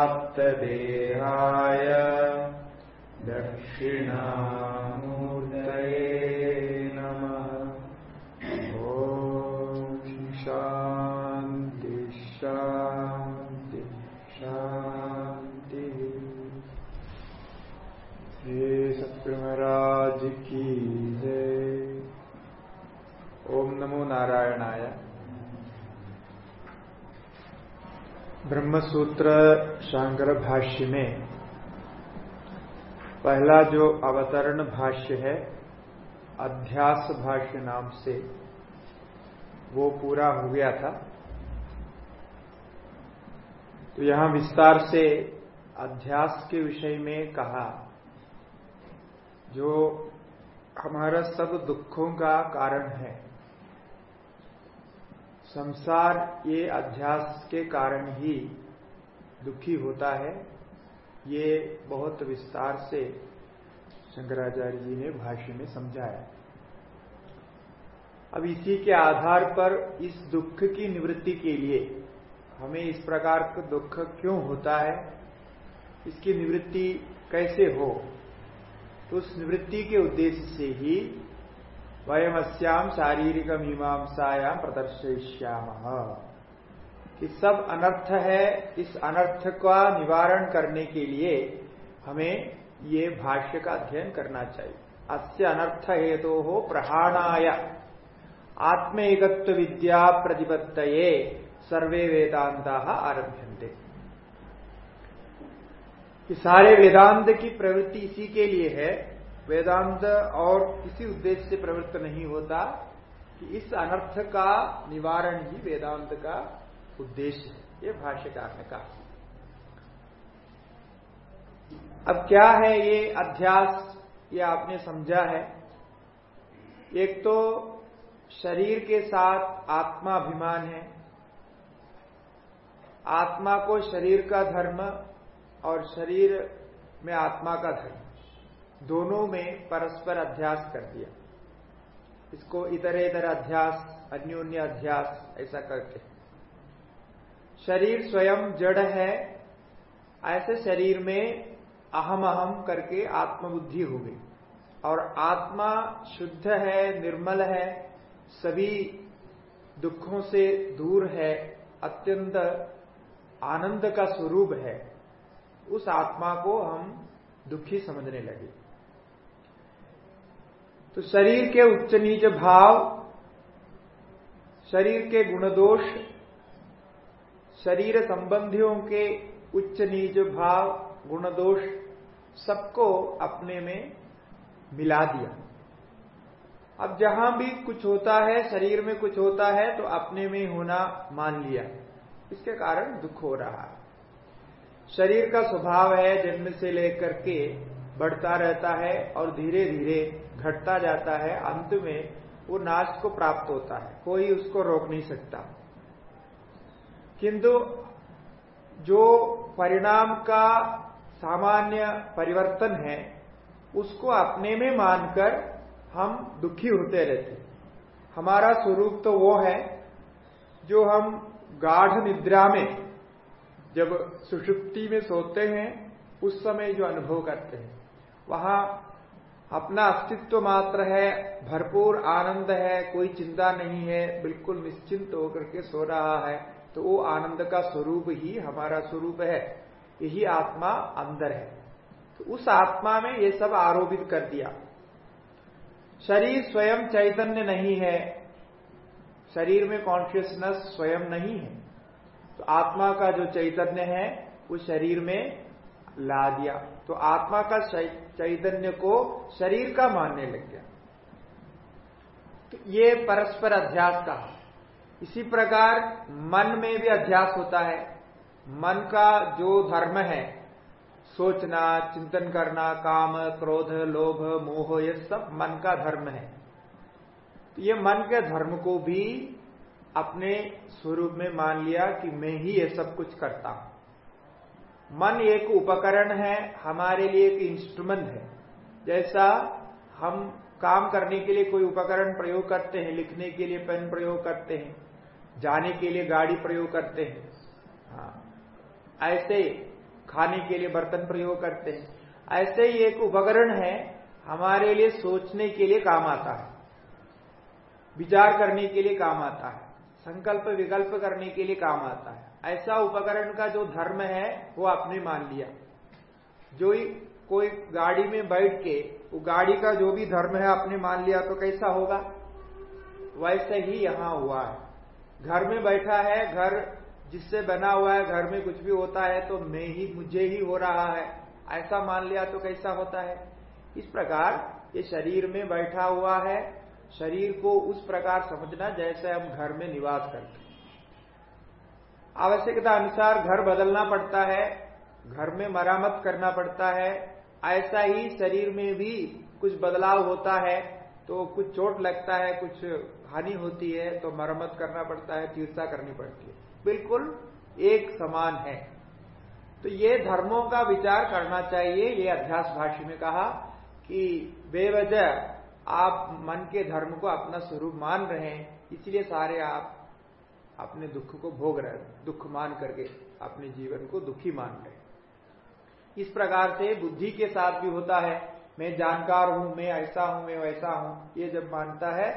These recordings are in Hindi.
व्योमवद्व्याप्तदेहाय ब्रह्मसूत्र शांकर भाष्य में पहला जो अवतरण भाष्य है, अध्यास भाष्य नाम से, वो पूरा हो गया था। तो यहाँ विस्तार से अध्यास के विषय में कहा, जो हमारा सब दुखों का कारण है, संसार ये अध्यास के कारण ही दुखी होता है, ये बहुत विस्तार से शंकराचार्य जी ने भाष्य में समझाया। अब इसी के आधार पर इस दुख की निवृत्ति के लिए हमें इस प्रकार का दुख क्यों होता है, इसकी निवृत्ति कैसे हो तो उस निवृत्ति के उद्देश्य से ही वयमस्याम शारीरिक मीमांसायाम प्रदर्शिष्याम कि सब अनर्थ है, इस अनर्थ का निवारण करने के लिए हमें ये भाष्य का अध्ययन करना चाहिए। अस्य अनर्थ हेतु तो हो प्रहाणाय। आत्म एकत्व विद्या प्रतिपत्त सर्वे वेदांता आरभ्यंते कि सारे वेदांत की प्रवृत्ति इसी के लिए है, वेदांत और किसी उद्देश्य से प्रवृत्त नहीं होता, कि इस अनर्थ का निवारण ही वेदांत का उद्देश्य है। ये भाष्यकार ने कहा। अब क्या है ये अध्यास? ये आपने समझा है। एक तो शरीर के साथ आत्मा अभिमान है। आत्मा को शरीर का धर्म और शरीर में आत्मा का धर्म। दोनों में परस्पर अध्यास कर दिया। इसको इतर इतर अध्यास, अन्योन्य अध्यास ऐसा करते शरीर स्वयं जड़ है, ऐसे शरीर में अहम अहम करके आत्मबुद्धि हो गई। और आत्मा शुद्ध है, निर्मल है, सभी दुखों से दूर है, अत्यंत आनंद का स्वरूप है, उस आत्मा को हम दुखी समझने लगे। तो शरीर के उच्च नीच भाव, शरीर के गुणदोष शरीर संबंधियों के उच्च नीच भाव गुण दोष सबको अपने में मिला दिया। अब जहाँ भी कुछ होता है, शरीर में कुछ होता है तो अपने में होना मान लिया। इसके कारण दुख हो रहा है। शरीर का स्वभाव है, जन्म से लेकर के बढ़ता रहता है और धीरे धीरे घटता जाता है। अंत में वो नाश को प्राप्त होता है। कोई उसको रोक नहीं सकता। किंतु जो परिणाम का सामान्य परिवर्तन है, उसको अपने में मानकर हम दुखी होते रहते हमारा स्वरूप तो वो है, जो हम गाढ़ निद्रा में जब सुषुप्ति में सोते हैं, उस समय जो अनुभव करते हैं। वहाँ अपना अस्तित्व मात्र है, भरपूर आनंद है, कोई चिंता नहीं है, बिल्कुल निश्चिंत होकर के सो रहा है। तो वो आनंद का स्वरूप ही हमारा स्वरूप है। यही आत्मा अंदर है। तो उस आत्मा में ये सब आरोपित कर दिया। शरीर स्वयं चैतन्य नहीं है। शरीर में कॉन्शियसनेस स्वयं नहीं है। तो आत्मा का जो चैतन्य है, वो शरीर में ला दिया। तो आत्मा का चैतन्य को शरीर का मानने लग गया। तो ये परस्पर अध्यास का इसी प्रकार मन में भी अध्यास होता है। मन का जो धर्म है, सोचना, चिंतन करना, काम, क्रोध, लोभ, मोह, ये सब मन का धर्म है। तो ये मन के धर्म को भी अपने स्वरूप में मान लिया कि मैं ही ये सब कुछ करता हूँ। मन एक उपकरण है, हमारे लिए एक इंस्ट्रूमेंट है। जैसा हम काम करने के लिए कोई उपकरण प्रयोग करते हैं, लिखने के लिए पेन प्रयोग करते हैं जाने के लिए गाड़ी प्रयोग करते हैं। हाँ। ऐसे खाने के लिए बर्तन प्रयोग करते हैं। ऐसे ही एक उपकरण है, हमारे लिए सोचने के लिए काम आता है। विचार करने के लिए काम आता है। संकल्प विकल्प करने के लिए काम आता है। ऐसा उपकरण का जो धर्म है, वो आपने मान लिया। जो ही कोई गाड़ी में बैठ के, वो गाड़ी का जो भी धर्म है आपने मान लिया तो कैसा होगा? वैसे ही यहाँ हुआ है। घर में बैठा है, घर जिससे बना हुआ है, घर में कुछ भी होता है तो मैं ही, मुझे ही हो रहा है। ऐसा मान लिया तो कैसा होता है? इस प्रकार ये शरीर में बैठा हुआ है। शरीर को उस प्रकार समझना जैसे हम घर में निवास करते आवश्यकता अनुसार घर बदलना पड़ता है, घर में मरामत करना पड़ता है। ऐसा ही शरीर में भी कुछ बदलाव होता है तो कुछ चोट लगता है, कुछ हानि होती है तो मरम्मत करना पड़ता है तीर्था करनी पड़ती है। बिल्कुल एक समान है। तो ये धर्मों का विचार करना चाहिए, ये अध्यास भाष्य में कहा कि बेवजह आप मन के धर्म को अपना स्वरूप मान रहे हैं, इसलिए सारे आप अपने दुख को भोग रहे हैं, दुख मान करके अपने जीवन को दुखी मान रहे हैं। इस प्रकार से बुद्धि के साथ भी होता है, मैं जानकार हूँ, मैं ऐसा हूँ, मैं वैसा हूँ, ये जब मानता है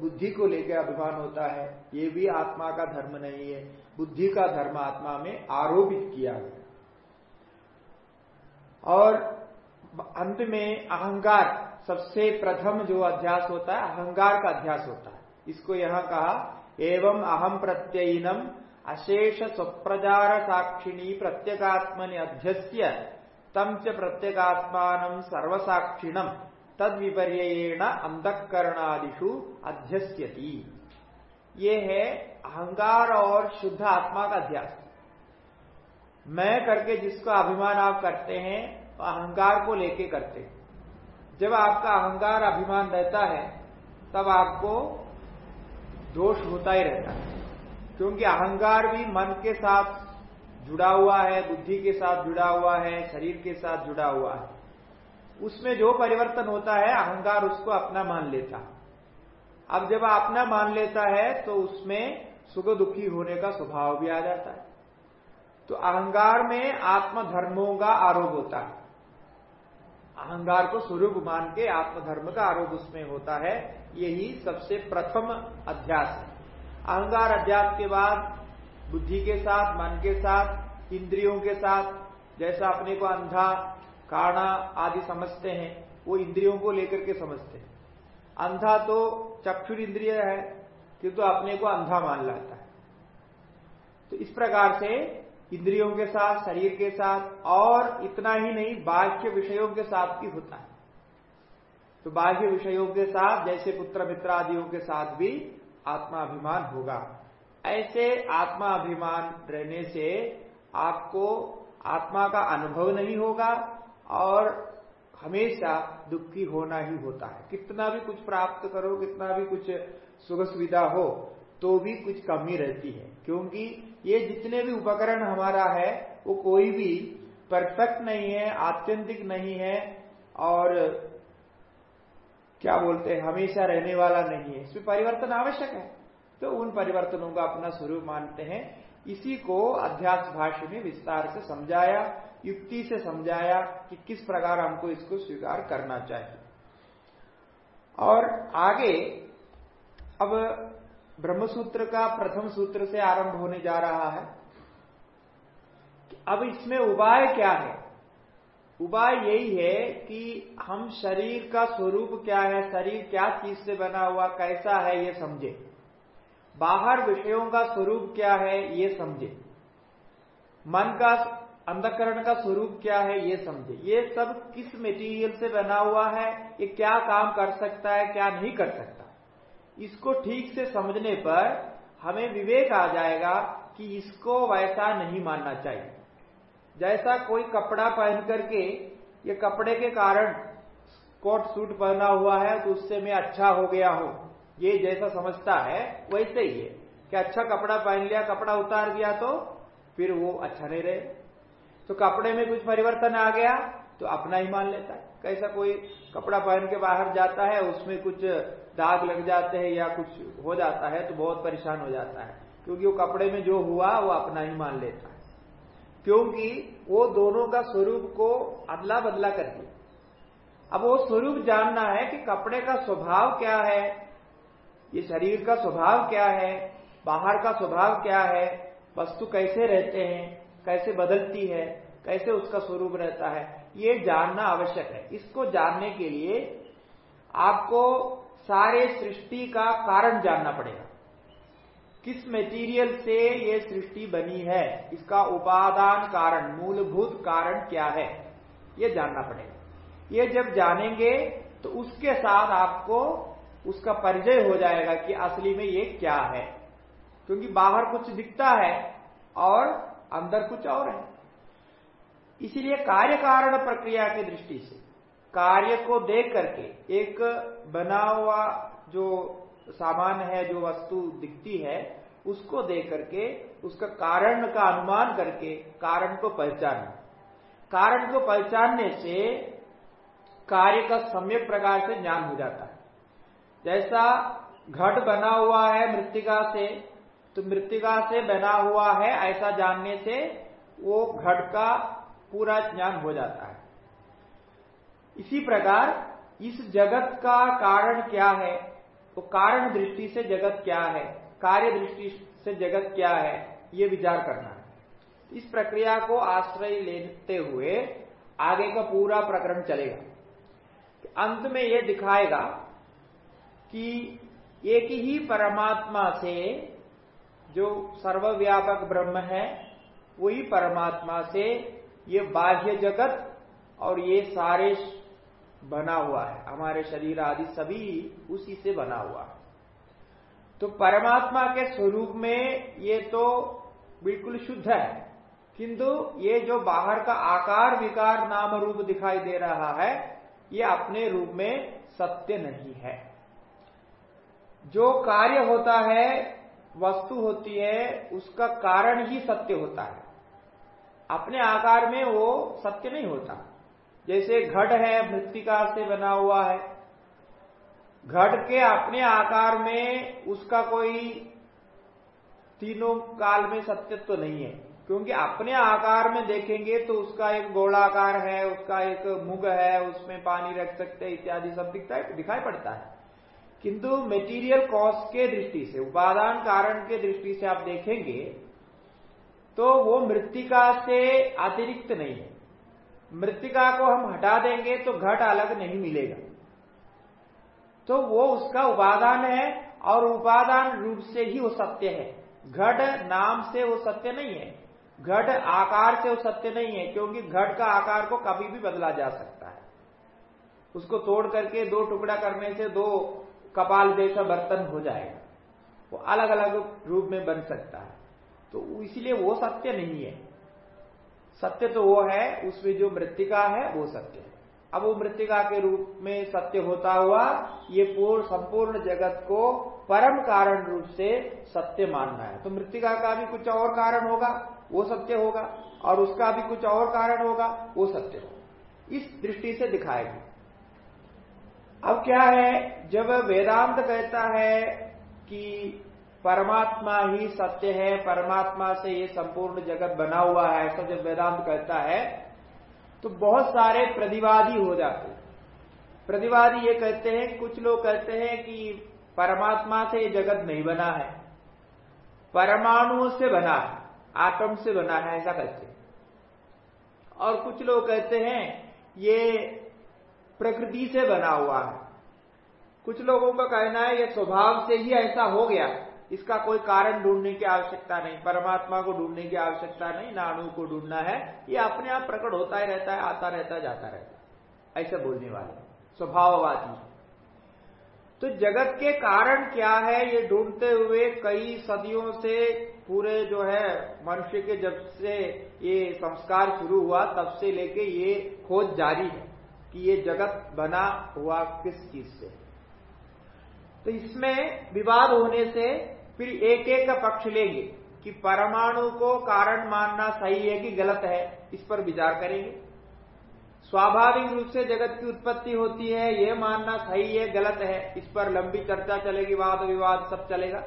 बुद्धि को लेकर अभिमान होता है, ये भी आत्मा का धर्म नहीं है। बुद्धि का धर्म आत्मा में आरोपित किया गया। और अंत में अहंकार, सबसे प्रथम जो अध्यास होता है, अहंकार का अध्यास होता है। इसको यहाँ कहा, एवं अहम प्रत्ययनम अशेष स्वप्रजार साक्षिणी प्रत्येगात्मनि अध्यस्य, तम च प्रत्येगात्मान सर्वसाक्षिणम। तद विपर्यण अंधकरणादिशु अध्यस्यति। ये है अहंकार और शुद्ध आत्मा का अध्यास। मैं करके जिसको अभिमान आप करते हैं अहंकार को लेके करते जब आपका अहंकार अभिमान रहता है, तब आपको दोष होता ही रहता है। क्योंकि अहंकार भी मन के साथ जुड़ा हुआ है, बुद्धि के साथ जुड़ा हुआ है, शरीर के साथ जुड़ा हुआ है। उसमें जो परिवर्तन होता है, अहंकार उसको अपना मान लेता अब जब अपना मान लेता है तो उसमें सुख दुखी होने का स्वभाव भी आ जाता है। तो अहंकार में आत्मधर्मों का आरोप होता है। अहंकार को स्वरूप मान के आत्मधर्म का आरोप उसमें होता है। यही सबसे प्रथम अध्यास है। अहंकार अध्यास के बाद बुद्धि के साथ, मन के साथ, इंद्रियों के साथ, जैसा अपने को अंधा काणा आदि समझते हैं, वो इंद्रियों को लेकर के समझते हैं। अंधा तो चक्षुर इंद्रिय है किंतु तो अपने को अंधा मान लाता है। तो इस प्रकार से इंद्रियों के साथ, शरीर के साथ, और इतना ही नहीं, बाह्य विषयों के साथ भी होता है। तो बाह्य विषयों के साथ, जैसे पुत्र मित्र आदियों के साथ भी आत्माभिमान होगा। ऐसे आत्माभिमान रहने से आपको आत्मा का अनुभव नहीं होगा और हमेशा दुखी होना ही होता है। कितना भी कुछ प्राप्त करो, कितना भी कुछ सुख सुविधा हो तो भी कुछ कमी रहती है। क्योंकि ये जितने भी उपकरण हमारा है, वो कोई भी परफेक्ट नहीं है आत्यंतिक नहीं है और क्या बोलते हैं, हमेशा रहने वाला नहीं है। इसमें परिवर्तन आवश्यक है। तो उन परिवर्तनों का अपना स्वरूप मानते हैं। इसी को अध्यास भाष्य में विस्तार से समझाया। युक्ति से समझाया कि किस प्रकार हमको इसको स्वीकार करना चाहिए। और आगे, अब ब्रह्मसूत्र का प्रथम सूत्र से आरंभ होने जा रहा है अब इसमें उपाय क्या है? उपाय यही है कि हम शरीर का स्वरूप क्या है, शरीर क्या चीज़ से बना हुआ, कैसा है, ये समझे। बाहर विषयों का स्वरूप क्या है, ये समझे। मन का अंधकरण का स्वरूप क्या है ये समझे। ये सब किस मेटीरियल से बना हुआ है? ये क्या काम कर सकता है, क्या नहीं कर सकता? इसको ठीक से समझने पर हमें विवेक आ जाएगा कि इसको वैसा नहीं मानना चाहिए। जैसा कोई कपड़ा पहन करके, ये कपड़े के कारण कोट सूट पहना हुआ है तो उससे मैं अच्छा हो गया हूँ। ये जैसा समझता है, वैसे ही है। कि अच्छा कपड़ा पहन लिया, कपड़ा उतार दिया तो फिर वो अच्छा नहीं रहे। तो कपड़े में कुछ परिवर्तन आ गया तो अपना ही मान लेता है। कैसा कोई कपड़ा पहन के बाहर जाता है, उसमें कुछ दाग लग जाते हैं या कुछ हो जाता है तो बहुत परेशान हो जाता है। क्योंकि वो कपड़े में जो हुआ, वो अपना ही मान लेता है। क्योंकि वो दोनों का स्वरूप को अदला बदला कर दिया। अब वो स्वरूप जानना है कि कपड़े का स्वभाव क्या है, ये शरीर का स्वभाव क्या है, बाहर का स्वभाव क्या है, वस्तु कैसे रहते हैं कैसे बदलती है, कैसे उसका स्वरूप रहता है, ये जानना आवश्यक है। इसको जानने के लिए आपको सारे सृष्टि का कारण जानना पड़ेगा। किस मेटीरियल से ये सृष्टि बनी है, इसका उपादान कारण, मूलभूत कारण क्या है, ये जानना पड़ेगा। ये जब जानेंगे तो उसके साथ आपको उसका परिचय हो जाएगा कि असली में ये क्या है। क्योंकि बाहर कुछ दिखता है और अंदर कुछ और है। इसीलिए कार्य कारण प्रक्रिया की दृष्टि से, कार्य को देख करके एक बना हुआ जो सामान है, जो वस्तु दिखती है, उसको देख करके, उसका कारण का अनुमान करके कारण को पहचानना। कारण को पहचानने से कार्य का सम्यक प्रकार से ज्ञान हो जाता है। जैसा घट बना हुआ है मृतिका से तो मृतिका से बना हुआ है, ऐसा जानने से वो घट का पूरा ज्ञान हो जाता है। इसी प्रकार, इस जगत का कारण क्या है? तो कारण दृष्टि से जगत क्या है? कार्य दृष्टि से जगत क्या है? ये विचार करना है। इस प्रक्रिया को आश्रय लेते हुए आगे का पूरा प्रकरण चलेगा। अंत में यह दिखाएगा कि एक ही परमात्मा से जो सर्वव्यापक ब्रह्म है, वही परमात्मा से ये बाह्य जगत और ये सारे बना हुआ है। हमारे शरीर आदि सभी उसी से बना हुआ है। तो परमात्मा के स्वरूप में ये तो बिल्कुल शुद्ध है, किंतु ये जो बाहर का आकार विकार नाम रूप दिखाई दे रहा है, ये अपने रूप में सत्य नहीं है। जो कार्य होता है वस्तु होती है, उसका कारण ही सत्य होता है। अपने आकार में वो सत्य नहीं होता। जैसे घट है मृतिका से बना हुआ है। घट के अपने आकार में उसका कोई तीनों काल में सत्यत्व तो नहीं है। क्योंकि अपने आकार में देखेंगे तो उसका एक गोलाकार है, उसका एक मुग है, उसमें पानी रख सकते इत्यादि सब दिखता है, दिखाई पड़ता है। किंतु मेटीरियल कॉज के दृष्टि से, उपादान कारण के दृष्टि से आप देखेंगे तो वो मृतिका से अतिरिक्त नहीं है। मृतिका को हम हटा देंगे तो घट अलग नहीं मिलेगा। तो वो उसका उपादान है और उपादान रूप से ही वो सत्य है। घट नाम से वो सत्य नहीं है। घट आकार से वो सत्य नहीं है, क्योंकि घट का आकार को कभी भी बदला जा सकता है। उसको तोड़ करके दो टुकड़ा करने से दो कपाल जैसा बर्तन हो जाएगा। वो अलग अलग रूप में बन सकता है। तो इसलिए वो सत्य नहीं है। सत्य तो वो है, उसमें जो मृतिका है, वो सत्य है। अब वो मृतिका के रूप में सत्य होता हुआ, ये पूर्ण, संपूर्ण जगत को परम कारण रूप से सत्य मानना है। तो मृतिका का भी कुछ और कारण होगा, वो सत्य होगा, और उसका भी कुछ और कारण होगा, वो सत्य होगा। इस दृष्टि से दिखाएगी। अब क्या है? जब वेदांत कहता है कि परमात्मा ही सत्य है, परमात्मा से ये संपूर्ण जगत बना हुआ है, ऐसा जब वेदांत कहता है तो बहुत सारे प्रतिवादी हो जाते प्रतिवादी ये कहते हैं, कुछ लोग कहते हैं कि परमात्मा से ये जगत नहीं बना है। परमाणुओं से बना है आटम से बना है, ऐसा कहते हैं। और कुछ लोग कहते हैं, ये प्रकृति से बना हुआ है। कुछ लोगों का कहना है, ये स्वभाव से ही ऐसा हो गया। इसका कोई कारण ढूँढने की आवश्यकता नहीं। परमात्मा को ढूँढने की आवश्यकता नहीं ना अणु को ढूंढना है। ये अपने आप प्रकट होता ही रहता है, आता रहता, जाता रहता। है ऐसे बोलने वाले स्वभाववादी तो जगत के कारण क्या है, ये ढूंढते हुए कई सदियों से पूरे जो है, मनुष्य के जब से ये संस्कार शुरू हुआ, तब से लेके ये खोज जारी है। कि ये जगत बना हुआ किस चीज़ से? तो इसमें विवाद होने से फिर एक एक का पक्ष लेंगे कि परमाणु को कारण मानना सही है कि गलत है, इस पर विचार करेंगे। स्वाभाविक रूप से जगत की उत्पत्ति होती है यह मानना सही है, गलत है, इस पर लंबी चर्चा चलेगी, वाद विवाद सब चलेगा।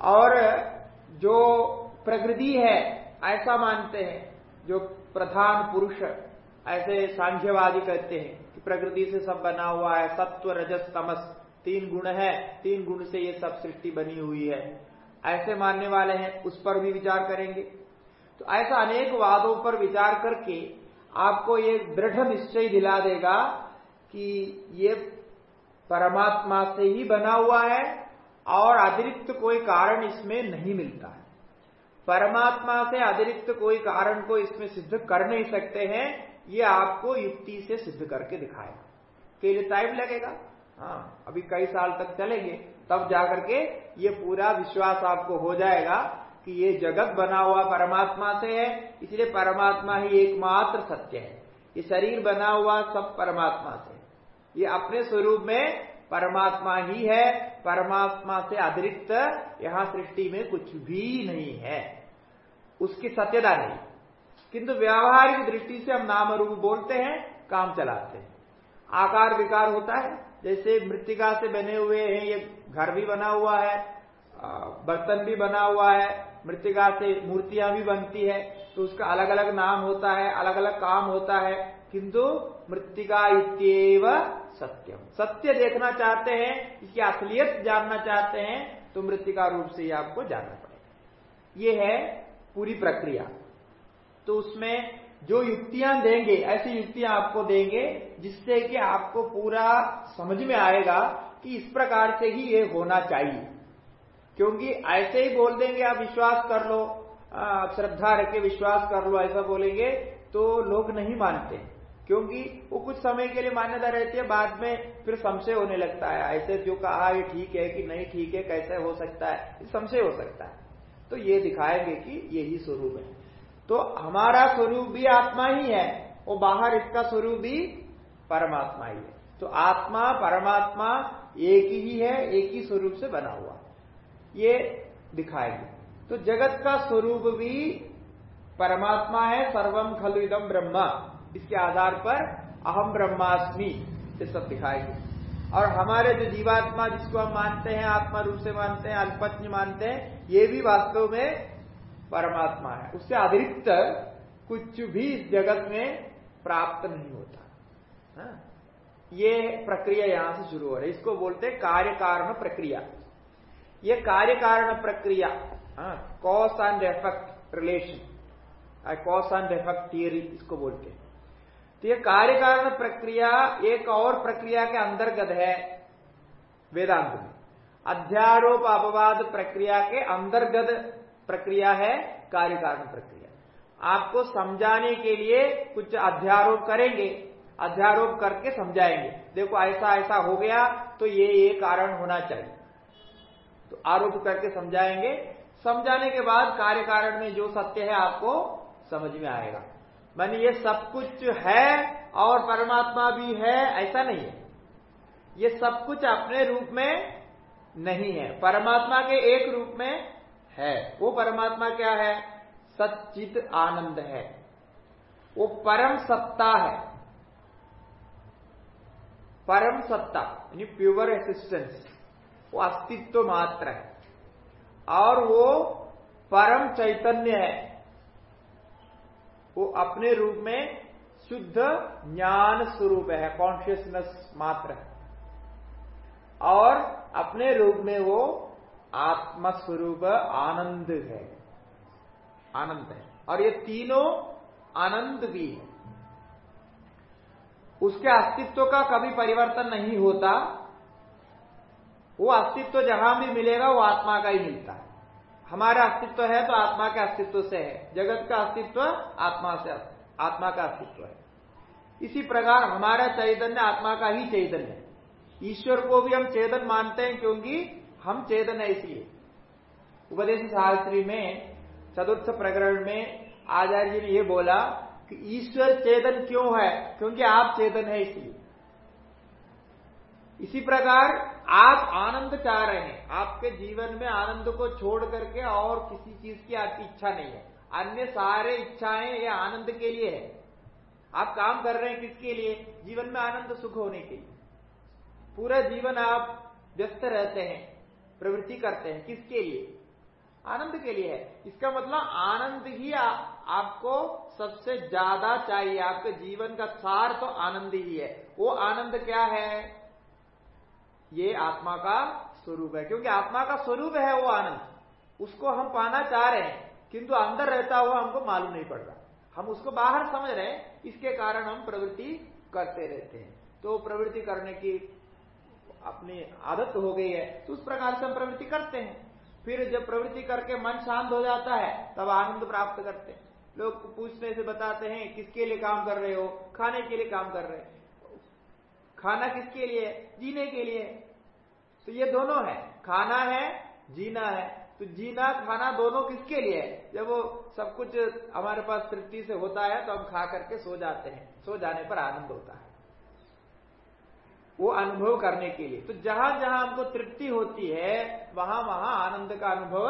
और जो प्रकृति है, ऐसा मानते हैं, जो प्रधान पुरुष ऐसे सांख्यवादी कहते हैं कि प्रकृति से सब बना हुआ है, सत्व, रजस, तमस, तीन गुण है, तीन गुण से ये सब सृष्टि बनी हुई है। ऐसे मानने वाले हैं, उस पर भी विचार करेंगे। तो ऐसा अनेक वादों पर विचार करके आपको ये दृढ़ निश्चय दिला देगा कि ये परमात्मा से ही बना हुआ है और अतिरिक्त कोई कारण इसमें नहीं मिलता है। परमात्मा से अतिरिक्त कोई कारण को इसमें सिद्ध कर नहीं सकते हैं ये आपको युक्ति से सिद्ध करके दिखाएगा। के लिए टाइम लगेगा। हाँ अभी कई साल तक चलेंगे, तब जाकर के ये पूरा विश्वास आपको हो जाएगा कि ये जगत बना हुआ परमात्मा से है, इसलिए परमात्मा ही एकमात्र सत्य है। ये शरीर बना हुआ सब परमात्मा से ये अपने स्वरूप में परमात्मा ही है, परमात्मा से अतिरिक्त यहाँ सृष्टि में कुछ भी नहीं है। उसकी सत्यता नहीं। किंतु व्यावहारिक दृष्टि से हम नाम रूप बोलते हैं, काम चलाते हैं। आकार विकार होता है। जैसे मृतिका से बने हुए हैं, ये घर भी बना हुआ है बर्तन भी बना हुआ है, मृतिका से मूर्तियाँ भी बनती है तो उसका अलग अलग नाम होता है अलग अलग काम होता है। किंतु मृतिका इतव सत्यम। सत्य देखना चाहते हैं, इसकी असलियत जानना चाहते हैं तो मृतिका रूप से ही आपको जानना पड़ेगा। ये है पूरी प्रक्रिया। तो उसमें जो युक्तियाँ देंगे, ऐसी युक्तियाँ आपको देंगे, जिससे कि आपको पूरा समझ में आएगा कि इस प्रकार से ही ये होना चाहिए। क्योंकि ऐसे ही बोल देंगे, आप विश्वास कर लो आप श्रद्धा रख विश्वास कर लो, ऐसा बोलेंगे तो लोग नहीं मानते। क्योंकि वो कुछ समय के लिए मान्यता रहती है, बाद में फिर संशय होने लगता है। ऐसे जो कहा, ये ठीक है कि नहीं ठीक है, कैसे हो सकता है? संशय हो सकता है। तो ये दिखाएँगे कि यही स्वरूप है। तो हमारा स्वरूप भी आत्मा ही है वो बाहर इसका स्वरूप भी परमात्मा ही है। तो आत्मा, परमात्मा एक ही है, एक ही स्वरूप से बना हुआ। ये दिखाएगी। तो जगत का स्वरूप भी परमात्मा है सर्वम खलु इदम ब्रह्मा। इसके आधार पर अहम ब्रह्मास्मि, ये सब दिखाएगी। और हमारे जो जीवात्मा, जिसको हम मानते हैं, आत्मा रूप से मानते हैं, अल्पज्ञ मानते हैं, ये भी वास्तव में परमात्मा है। उससे अतिरिक्त कुछ भी इस जगत में प्राप्त नहीं होता। हा? ये प्रक्रिया यहाँ से शुरू हो रही है। इसको बोलते हैं कार्य कारण प्रक्रिया। ये कार्य कारण प्रक्रिया cause and effect relation cause and effect theory इसको बोलते हैं। तो ये कार्य कारण प्रक्रिया एक और प्रक्रिया के अंतर्गत है वेदांत में। अध्यारोप अपवाद प्रक्रिया के अंतर्गत प्रक्रिया है कार्य कारण प्रक्रिया। आपको समझाने के लिए कुछ अध्यारोप करेंगे, अध्यारोप करके समझाएँगे। देखो, ऐसा ऐसा हो गया तो ये ये कारण होना चाहिए। तो आरोप करके समझाएँगे। समझाने के बाद कार्य कारण में जो सत्य है आपको समझ में आएगा। मान ये सब कुछ है और परमात्मा भी है, ऐसा नहीं है। ये सब कुछ अपने रूप में नहीं है। परमात्मा के एक रूप में है। वो परमात्मा क्या है? सच्चित आनंद है। वो परम सत्ता है। परम सत्ता, यानी प्योर एक्सिस्टेंस वो अस्तित्व मात्र है। और वो परम चैतन्य है। वो अपने रूप में शुद्ध ज्ञान स्वरूप है कॉन्शियसनेस मात्र है। और अपने रूप में वो आत्मस्वरूप आनंद है। आनंद है। और ये तीनों आनंद भी है। उसके अस्तित्व का कभी परिवर्तन नहीं होता। वो अस्तित्व जहाँ भी मिलेगा, वो आत्मा का ही मिलता है। हमारा अस्तित्व है तो आत्मा के अस्तित्व से है। जगत का अस्तित्व आत्मा से आत्मा का अस्तित्व है। इसी प्रकार हमारा चैतन्य आत्मा का ही चैतन्य है। ईश्वर को भी हम चेतन मानते हैं क्योंकि हम चेतन है इसलिए। उपदेश शास्त्री में, चतुर्थ प्रकरण में आचार्य जी ने यह बोला कि ईश्वर चेतन क्यों है? क्योंकि आप चेतन है इसलिए। इसी प्रकार आप आनंद चाह रहे हैं। आपके जीवन में आनंद को छोड़ करके और किसी चीज़ की आपकी इच्छा नहीं है। अन्य सारे इच्छाएँ ये आनंद के लिए है। आप काम कर रहे हैं किसके लिए? जीवन में आनंद सुख होने के लिए। पूरा जीवन आप व्यस्त रहते हैं। प्रवृत्ति करते हैं। किसके लिए? आनंद के लिए है। इसका मतलब आनंद ही आ, आपको सबसे ज़्यादा चाहिए। आपके जीवन का सार तो आनंद ही है। वो आनंद क्या है? ये आत्मा का स्वरूप है। क्योंकि आत्मा का स्वरूप है वो आनंद। उसको हम पाना चाह रहे हैं। किंतु अंदर रहता हुआ हमको मालूम नहीं पड़ रहा हम उसको बाहर समझ रहे हैं। इसके कारण हम प्रवृत्ति करते रहते हैं। तो प्रवृत्ति करने की अपनी आदत हो गई है तो उस प्रकार से हम प्रवृत्ति करते हैं। फिर जब प्रवृत्ति करके मन शांत हो जाता है, तब आनंद प्राप्त करते हैं। लोग पूछने से बताते हैं, किसके लिए काम कर रहे हो? खाने के लिए काम कर रहे हैं। खाना किसके लिए? जीने के लिए। तो ये दोनों है। खाना है, जीना है। तो जीना, खाना दोनों किसके लिए है? जब वो सब कुछ हमारे पास तृप्ति से होता है तो हम खा करके सो जाते हैं। सो जाने पर आनंद होता है। वो अनुभव करने के लिए। तो जहाँ जहाँ हमको तृप्ति होती है, वहाँ वहाँ आनंद का अनुभव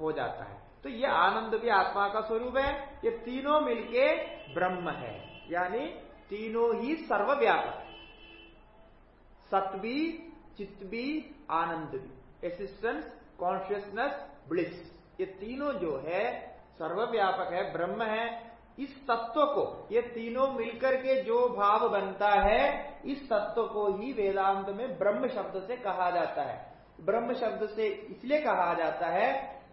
हो जाता है। तो ये आनंद भी आत्मा का स्वरूप है, ये तीनों मिलके ब्रह्म है। यानी तीनों ही सर्वव्यापक सत्वी चित्त भी, आनंद भी। एसिस्टेंस कॉन्शियसनेस ब्लिस ये तीनों जो है, सर्वव्यापक है, ब्रह्म है इस तत्व को, ये तीनों मिलकर के जो भाव बनता है, इस तत्व को ही वेदांत में ब्रह्म शब्द से कहा जाता है। ब्रह्म शब्द से इसलिए कहा जाता है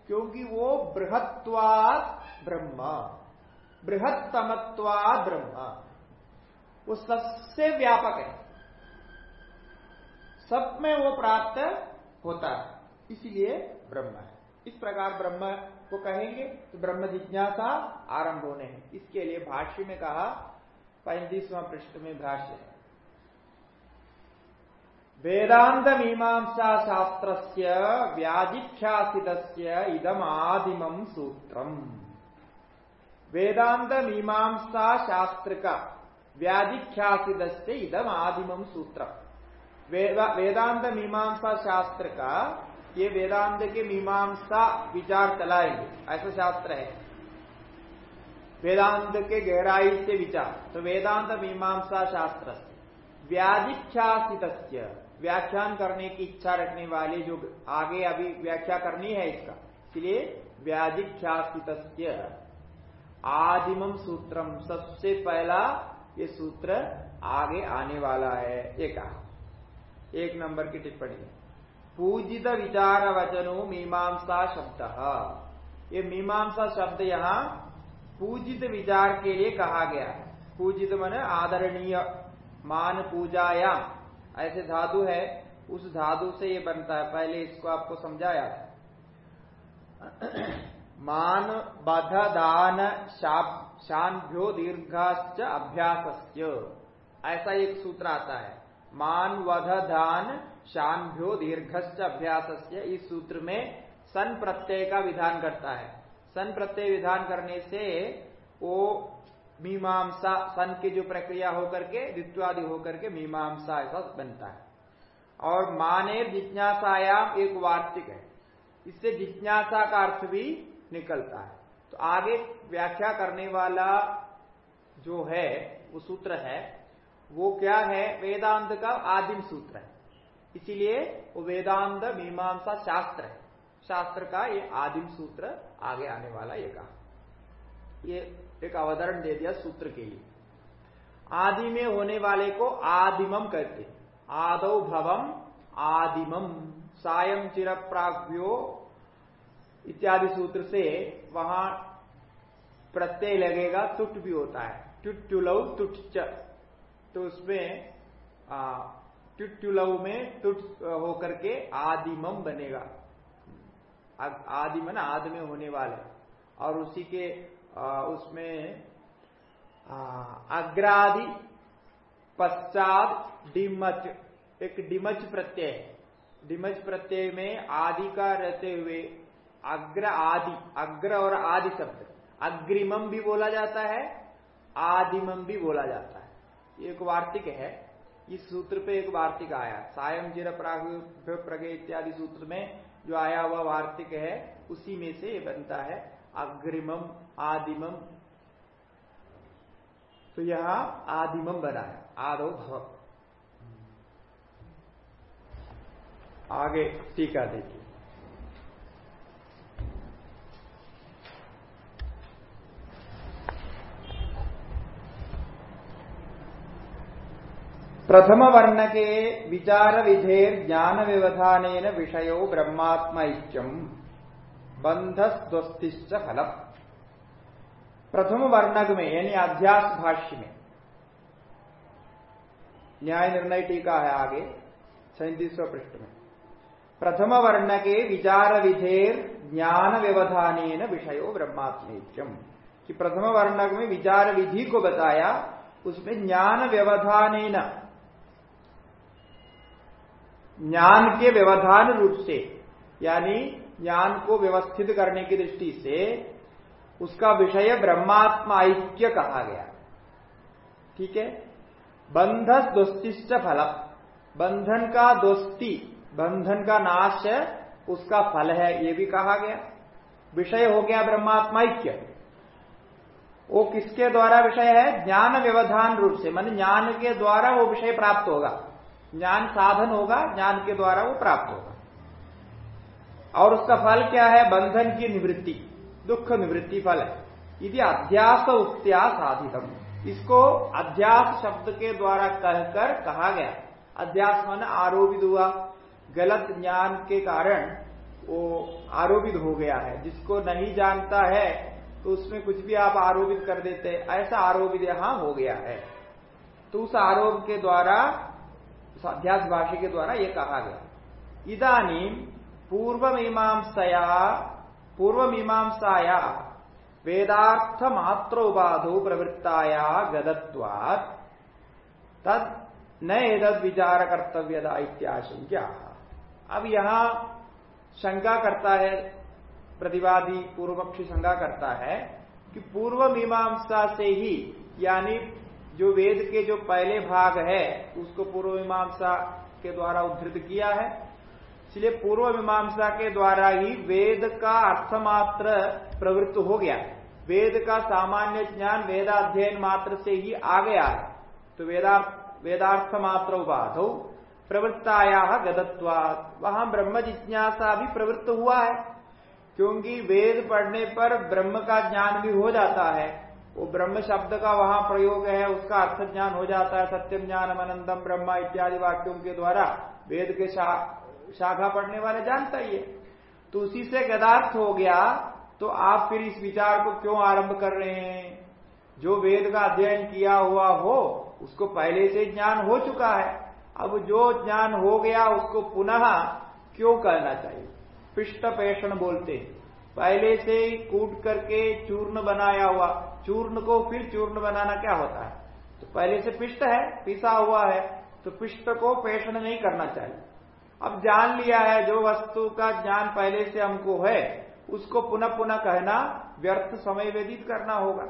क्योंकि वो बृहत्वाद ब्रह्म। बृहत्तमत्वाद ब्रह्म। वो सबसे व्यापक है। सब में वो प्राप्त होता है, इसलिए ब्रह्म है। इस प्रकार ब्रह्म को कहेंगे तो ब्रह्म जिज्ञासा आरंभ होने हैं। इसके लिए भाष्य में कहा, पैंतीसवां पृष्ठ में भाष्य है। वेदांत मीमांसा शास्त्र से व्याजिख्यासित इदम आदिम सूत्रम। वेदांत मीमांसा शास्त्र का व्याजिख्यासित इदम आदिम सूत्रम। वेदांत मीमांसा शास्त्र का ये वेदांत के मीमांसा विचार चलाएँगे। ऐसा शास्त्र है। वेदांत के गहराई से विचार। तो वेदांत मीमांसा शास्त्र। व्याधिख्यासित व्याख्यान करने की इच्छा रखने वाले जो आगे अभी व्याख्या करनी है इसका। इसलिए व्याधिख्यासित आदिमम सूत्रम सबसे पहला ये सूत्र आगे आने वाला है। एक नंबर की टिप्पणी है। पूजित विचार वचनो मीमांसा शब्द। ये मीमांसा शब्द यहाँ पूजित विचार के लिए कहा गया है। पूजित मन आदरणीय मान पूजायाम ऐसे धातु है, उस धातु से ये बनता है। पहले इसको आपको समझाया मान बध दान शाभ्यो दीर्घाश्च अभ्यास ऐसा एक सूत्र आता है। मान वध दान शान्भ्यो दीर्घश्च अभ्यास इस सूत्र में सन प्रत्यय का विधान करता है। सन प्रत्यय विधान करने से वो मीमांसा, सन की जो प्रक्रिया होकर के, द्वित्वादि होकर के मीमांसा ऐसा बनता है। और माने जिज्ञासायाम एक वार्तिक है। इससे जिज्ञासा का अर्थ भी निकलता है। तो आगे व्याख्या करने वाला जो है, वो सूत्र है, वो क्या है? वेदांत का आदिम सूत्र है। इसीलिए वो वेदांत मीमांसा शास्त्र है। शास्त्र का ये आदिम सूत्र आगे आने वाला ये कहा। ये एक अवतरण दे दिया सूत्र के लिए। आदि में होने वाले को आदिमम कहते आदौ भवम आदिमम सायं चिर प्राग्यो इत्यादि सूत्र से वहाँ प्रत्यय लगेगा, तुट भी होता है। टुट टुटुलव तुट तो उसमें टुटुलव में तुट होकर के आदिमम बनेगा। आदिमन आदि में होने वाले। और उसी के आ, उसमें अग्रादि पश्चात डिमच एक डिमच प्रत्यय। डिमच प्रत्यय में आदि का रहते हुए अग्र आदि अग्र और आदि शब्द। अग्रिमम भी बोला जाता है आदिमम भी बोला जाता है। एक वार्तिक है। इस सूत्र पे एक वार्तिक आया। सायम जिर, प्रगे इत्यादि सूत्र में जो आया हुआ वार्तिक है, उसी में से ये बनता है अग्रिमम, आदिमम। तो यहाँ आदिमम बना है आदो भव आगे टीका देखिए। प्रथम वर्ण के विचार विधेर ज्ञान व्यवधान विषय ब्रह्मात्म बंधस्वस्तिश्च फल प्रथम वर्णक में यानी अध्यास भाष्य में न्याय निर्णय टीका है आगे सैतीसवें पृष्ठ में। प्रथम वर्ण के विचार विधेर ज्ञान व्यवधान विषय ब्रह्मात्म कि प्रथम वर्णक में विचार विधि को बताया, उसमें ज्ञान व्यवधान ज्ञान के व्यवधान रूप से, यानी ज्ञान को व्यवस्थित करने की दृष्टि से, उसका विषय ब्रह्मात्मा ऐक्य कहा गया। ठीक है? बंधस दोस्तिष्ट फल। बंधन का दोस्ती, बंधन का नाश है उसका फल है, ये भी कहा गया। विषय हो गया ब्रह्मात्मा ऐक्य। वो किसके द्वारा विषय है? ज्ञान व्यवधान रूप से, मान ज्ञान के द्वारा वो विषय प्राप्त होगा। ज्ञान साधन होगा, ज्ञान के द्वारा वो प्राप्त होगा। और उसका फल क्या है? बंधन की निवृत्ति, दुख निवृत्ति फल है। यदि अध्यास उक्त्या साधितम। इसको अध्यास शब्द के द्वारा कहकर कहा गया। अध्यास मन आरोपित हुआ। गलत ज्ञान के कारण वो आरोपित हो गया है। जिसको नहीं जानता है तो उसमें कुछ भी आप आरोपित कर देते ऐसा आरोपित यहाँ हो गया है। तो उस आरोप के द्वारा अध्यास भाषा के द्वारा ये कहा गया। इदानी पूर्व मीमांसया पूर्व मीमांसाया वेदार्थ मात्र उपाधो प्रवृत्ताया गदत्वात्, तद न एदद विचार कर्तव्यता इत्याशंका अब यहाँ शंका करता है, प्रतिवादी पूर्व पक्षी शंका करता है कि पूर्व मीमांसा से ही, यानी जो वेद के जो पहले भाग है, उसको पूर्व मीमांसा के द्वारा उद्धृत किया है। इसलिए पूर्व मीमांसा के द्वारा ही वेद का अर्थमात्र प्रवृत्त हो गया। वेद का सामान्य ज्ञान वेदाध्ययन मात्र से ही आ गया है। तो वेदा वेदार्थ मात्र उपाध प्रवृत्ताया गदत्वा वहाँ ब्रह्म जिज्ञासा भी प्रवृत्त हुआ है, क्योंकि वेद पढ़ने पर ब्रह्म का ज्ञान भी हो जाता है। वो ब्रह्म शब्द का वहाँ प्रयोग है उसका अर्थ ज्ञान हो जाता है सत्यम ज्ञान अनंतम ब्रह्मा इत्यादि वाक्यों के द्वारा वेद के शा, शाखा पढ़ने वाले जानता ही है। तो उसी से गदार्थ हो गया तो आप फिर इस विचार को क्यों आरंभ कर रहे हैं? जो वेद का अध्ययन किया हुआ हो उसको पहले से ज्ञान हो चुका है। अब जो ज्ञान हो गया उसको पुनः क्यों करना चाहिए? पिष्ट पेषण बोलते पहले से ही कूट करके चूर्ण बनाया हुआ चूर्ण को फिर चूर्ण बनाना क्या होता है? तो पहले से पिष्ट है, पिसा हुआ है तो पिष्ट को पेषण नहीं करना चाहिए। अब जान लिया है, जो वस्तु का ज्ञान पहले से हमको है, उसको पुनः पुनः कहना, व्यर्थ समय व्यतीत करना होगा।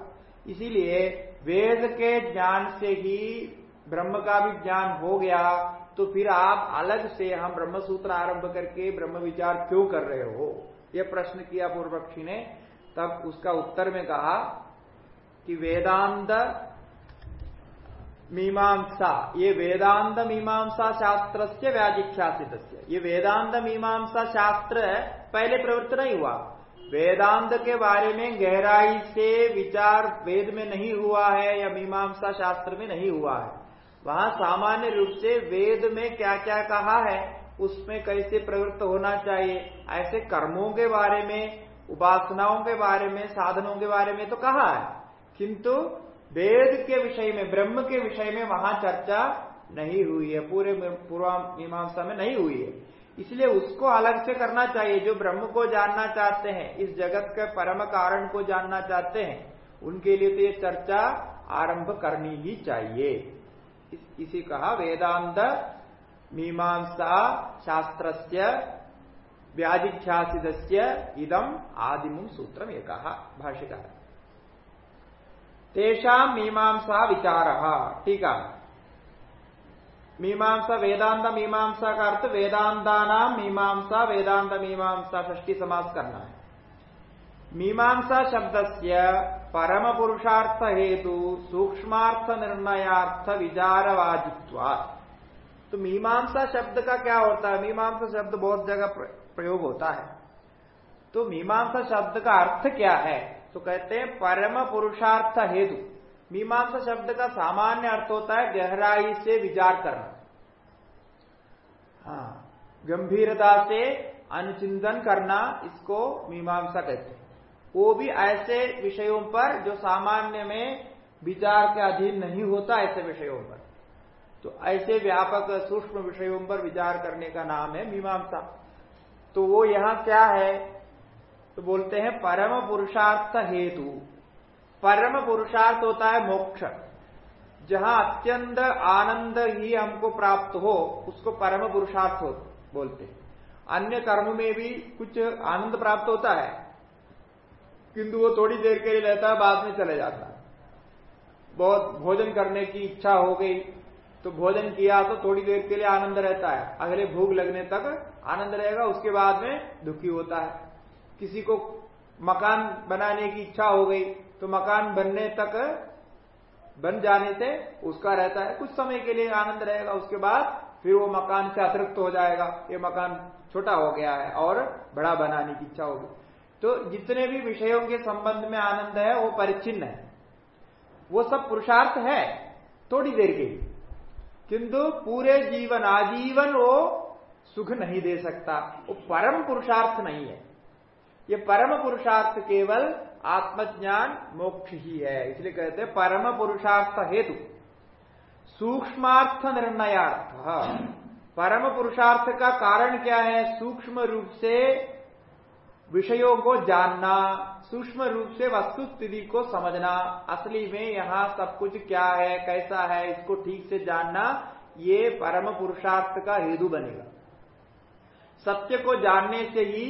इसीलिए वेद के ज्ञान से ही ब्रह्म का भी ज्ञान हो गया तो फिर आप अलग से हम ब्रह्म सूत्र आरंभ करके ब्रह्म विचार क्यों कर रहे हो? यह प्रश्न किया पूर्व पक्षी ने, तब उसका उत्तर में कहा कि वेदांत मीमांसा, ये वेदांत मीमांसा शास्त्र से व्याजिख्यासित ये वेदांत मीमांसा शास्त्र पहले प्रवृत्त नहीं हुआ। वेदांत के बारे में गहराई से विचार वेद में नहीं हुआ है या मीमांसा शास्त्र में नहीं हुआ है। वहाँ सामान्य रूप से वेद में क्या क्या कहा है, उसमें कैसे प्रवृत्त होना चाहिए, ऐसे कर्मों के बारे में, उपासनाओं के बारे में, साधनों के बारे में तो कहा है। किंतु वेद के विषय में ब्रह्म के विषय में वहाँ चर्चा नहीं हुई है पूरे पूर्व मीमांसा में नहीं हुई है। इसलिए उसको अलग से करना चाहिए। जो ब्रह्म को जानना चाहते हैं इस जगत के परम कारण को जानना चाहते हैं उनके लिए तो ये चर्चा आरंभ करनी ही चाहिए। इस, इसी कहा वेदांत मीमांसा शास्त्र व्याधिख्यासित इदम आदिम सूत्रम एक कहा भाष्यकार। तेषा मीमांसा विचार। ठीक है मीमांसा, वेदांत, मीमांसा का अर्थ वेदांता नाम मीमांसा, वेदांत, मीमांसा षष्टी समास करना है। मीमांसा शब्द से परम पुरुषार्थ हेतु सूक्ष्मार्थ निर्णयार्थ विचारवाजित्व तो मीमांसा शब्द का क्या होता है? मीमांसा शब्द बहुत जगह प्रयोग होता है। तो मीमांसा शब्द का अर्थ क्या है? तो कहते हैं परम पुरुषार्थ हेतु, मीमांसा शब्द का सामान्य अर्थ होता है गहराई से विचार करना। हाँ गंभीरता से अनुचिंतन करना, इसको मीमांसा कहते हैं। वो भी ऐसे विषयों पर जो सामान्य में विचार के अधीन नहीं होता, ऐसे विषयों पर। तो ऐसे व्यापक सूक्ष्म विषयों पर विचार करने का नाम है मीमांसा। तो वो यहाँ क्या है? तो बोलते हैं परम पुरुषार्थ हेतु। परम पुरुषार्थ होता है मोक्ष। जहाँ अत्यंत आनंद ही हमको प्राप्त हो, उसको परम पुरुषार्थ बोलते हैं। अन्य कर्म में भी कुछ आनंद प्राप्त होता है। किंतु वो थोड़ी देर के लिए रहता है, बाद में चले जाता है। बहुत भोजन करने की इच्छा हो गई तो भोजन किया तो थोड़ी देर के लिए आनंद रहता है। अगले भूख लगने तक आनंद रहेगा, उसके बाद में दुखी होता है। किसी को मकान बनाने की इच्छा हो गई तो मकान बनने तक, बन जाने से उसका रहता है, कुछ समय के लिए आनंद रहेगा, उसके बाद फिर वो मकान से अतिरिक्त हो जाएगा, ये मकान छोटा हो गया है और बड़ा बनाने की इच्छा होगी। तो जितने भी विषयों के संबंध में आनंद है, वो परिचिन्न है। वो सब पुरुषार्थ है, थोड़ी देर के लिए। किंतु पूरे जीवन, आजीवन वो सुख नहीं दे सकता, वो परम पुरुषार्थ नहीं है। ये परम पुरुषार्थ केवल आत्मज्ञान मोक्ष ही है, इसलिए कहते हैं परम पुरुषार्थ हेतु। सूक्ष्मार्थ निर्णयार्थ। परम पुरुषार्थ का कारण क्या है? सूक्ष्म रूप से विषयों को जानना, सूक्ष्म रूप से वस्तु स्थिति को समझना, असली में यहाँ सब कुछ क्या है, कैसा है, इसको ठीक से जानना, ये परम पुरुषार्थ का हेतु बनेगा। सत्य को जानने से ही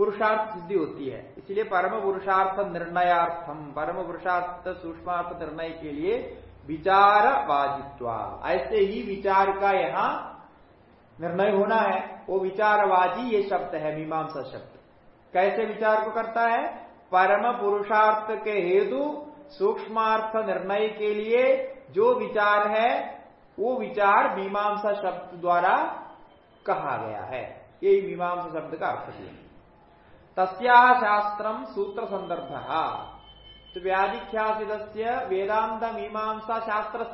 पुरुषार्थ सिद्धि होती है। इसलिए परम पुरुषार्थ निर्णयार्थम परम पुरुषार्थ सूक्ष्मार्थ निर्णय के लिए विचार वाजित्वा ऐसे ही विचार का यहाँ निर्णय होना है। वो विचारवाजी ये शब्द है, मीमांसा शब्द। कैसे विचार को करता है? परम पुरुषार्थ के हेतु सूक्ष्मार्थ निर्णय के लिए जो विचार है, वो विचार मीमांसा शब्द द्वारा कहा गया है। यही मीमांसा शब्द का अर्थ है। तस्या शास्त्र सूत्र संदर्भ तो व्याधिख्यासित वेदांत मीमांसा शास्त्र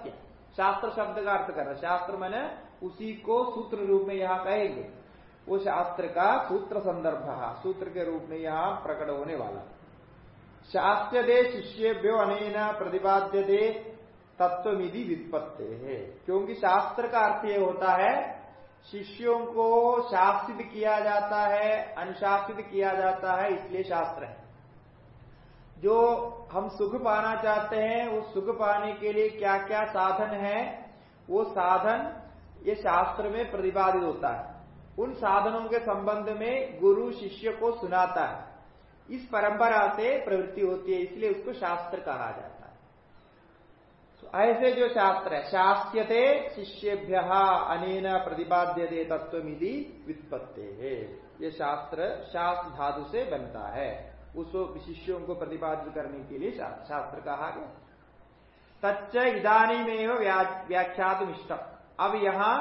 शास्त्र शब्द का अर्थ कर शास्त्र मैंने उसी को सूत्र रूप में यहाँ कहेंगे। वो शास्त्र का सूत्र संदर्भ सूत्र के रूप में यहाँ प्रकट होने वाला शास्त्र दे शिष्यभ्यो अनेन प्रतिपाद्य दे तत्वमिधि वित्पत्ते है क्योंकि शास्त्र का अर्थ ये होता है शिष्यों को शास्त्रित किया जाता है, अनुशासित किया जाता है, इसलिए शास्त्र है। जो हम सुख पाना चाहते हैं, उस सुख पाने के लिए क्या क्या साधन है, वो साधन ये शास्त्र में प्रतिपादित होता है। उन साधनों के संबंध में गुरु शिष्य को सुनाता है। इस परंपरा से प्रवृत्ति होती है, इसलिए उसको शास्त्र कहा जाता है। ऐसे जो शास्त्र शास्यते शिष्यभ्य अनेन प्रतिपाद्य दे तत्व वित्पत्ति है ये शास्त्र शास्त्र धातु से बनता है। उसको शिष्यों को प्रतिपादित करने के लिए शास्त्र कहा गया तच्च इदानी में व्याख्यात इष्ट अब यहाँ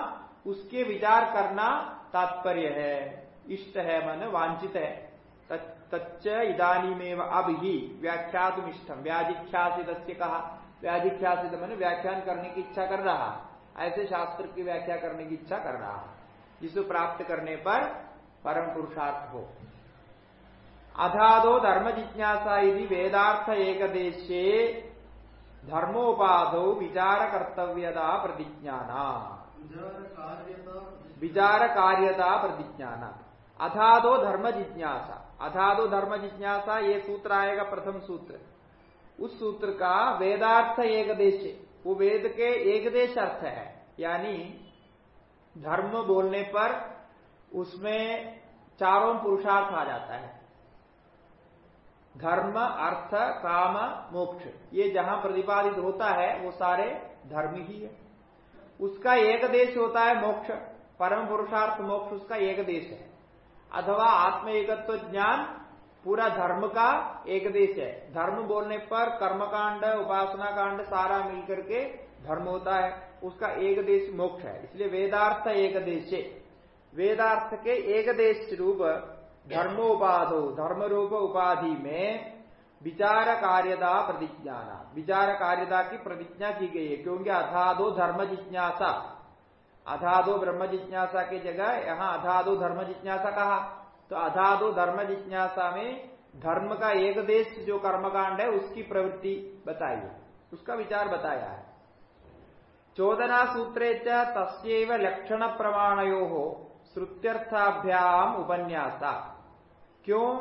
उसके विचार करना तात्पर्य है। इष्ट है मन, वांछित है। तच्च इदानी में अब ही व्याख्यात इष्टम व्याधिख्यासित कहा। व्याधिख्यासित मन व्याख्यान करने की इच्छा कर रहा ऐसे शास्त्र की व्याख्या करने की इच्छा कर रहा जिसको प्राप्त करने पर परम पुरुषार्थ हो। अधादो धर्म जिज्ञासा यदि वेदार्थ एक देशे धर्मोपाधो विचार कर्तव्यता प्रतिज्ञाना। विचार कार्यता प्रतिज्ञाना। अधादो धर्म जिज्ञासा। अधादो धर्म जिज्ञासा ये सूत्र आएगा प्रथम सूत्र। उस सूत्र का वेदार्थ एक देश वो वेद के एक देश अर्थ है। यानी धर्म बोलने पर उसमें चारों पुरुषार्थ आ जाता है। धर्म, अर्थ, काम, मोक्ष, ये जहाँ प्रतिपादित होता है, वो सारे धर्म ही है। उसका एक देश होता है मोक्ष, परम पुरुषार्थ मोक्ष उसका एक देश है। अथवा आत्म एकत्व ज्ञान पूरा धर्म का एक देश है। धर्म बोलने पर कर्मकांड उपासना कांड सारा मिलकर के धर्म होता है। उसका एक देश मोक्ष है। इसलिए वेदार्थ एक देश वेदार्थ के एक देश रूप धर्मोपाधो धर्म रूप उपाधि में विचार कार्यता प्रतिज्ञाना। विचार कार्यता की प्रतिज्ञा की गई है। क्योंकि अथादो धर्म जिज्ञासा। अधादो ब्रह्म जिज्ञासा की जगह यहाँ अधादो धर्म जिज्ञासा कहा। तो अधादो धर्म जिज्ञासा में धर्म का एक देश जो कर्मकांड है, उसकी प्रवृत्ति बताई है उसका विचार बताया है। चोदना सूत्रे तस्व लक्षण प्रमाणयो हो श्रुत्यर्थाभ्याम उपन्यासा। क्यों?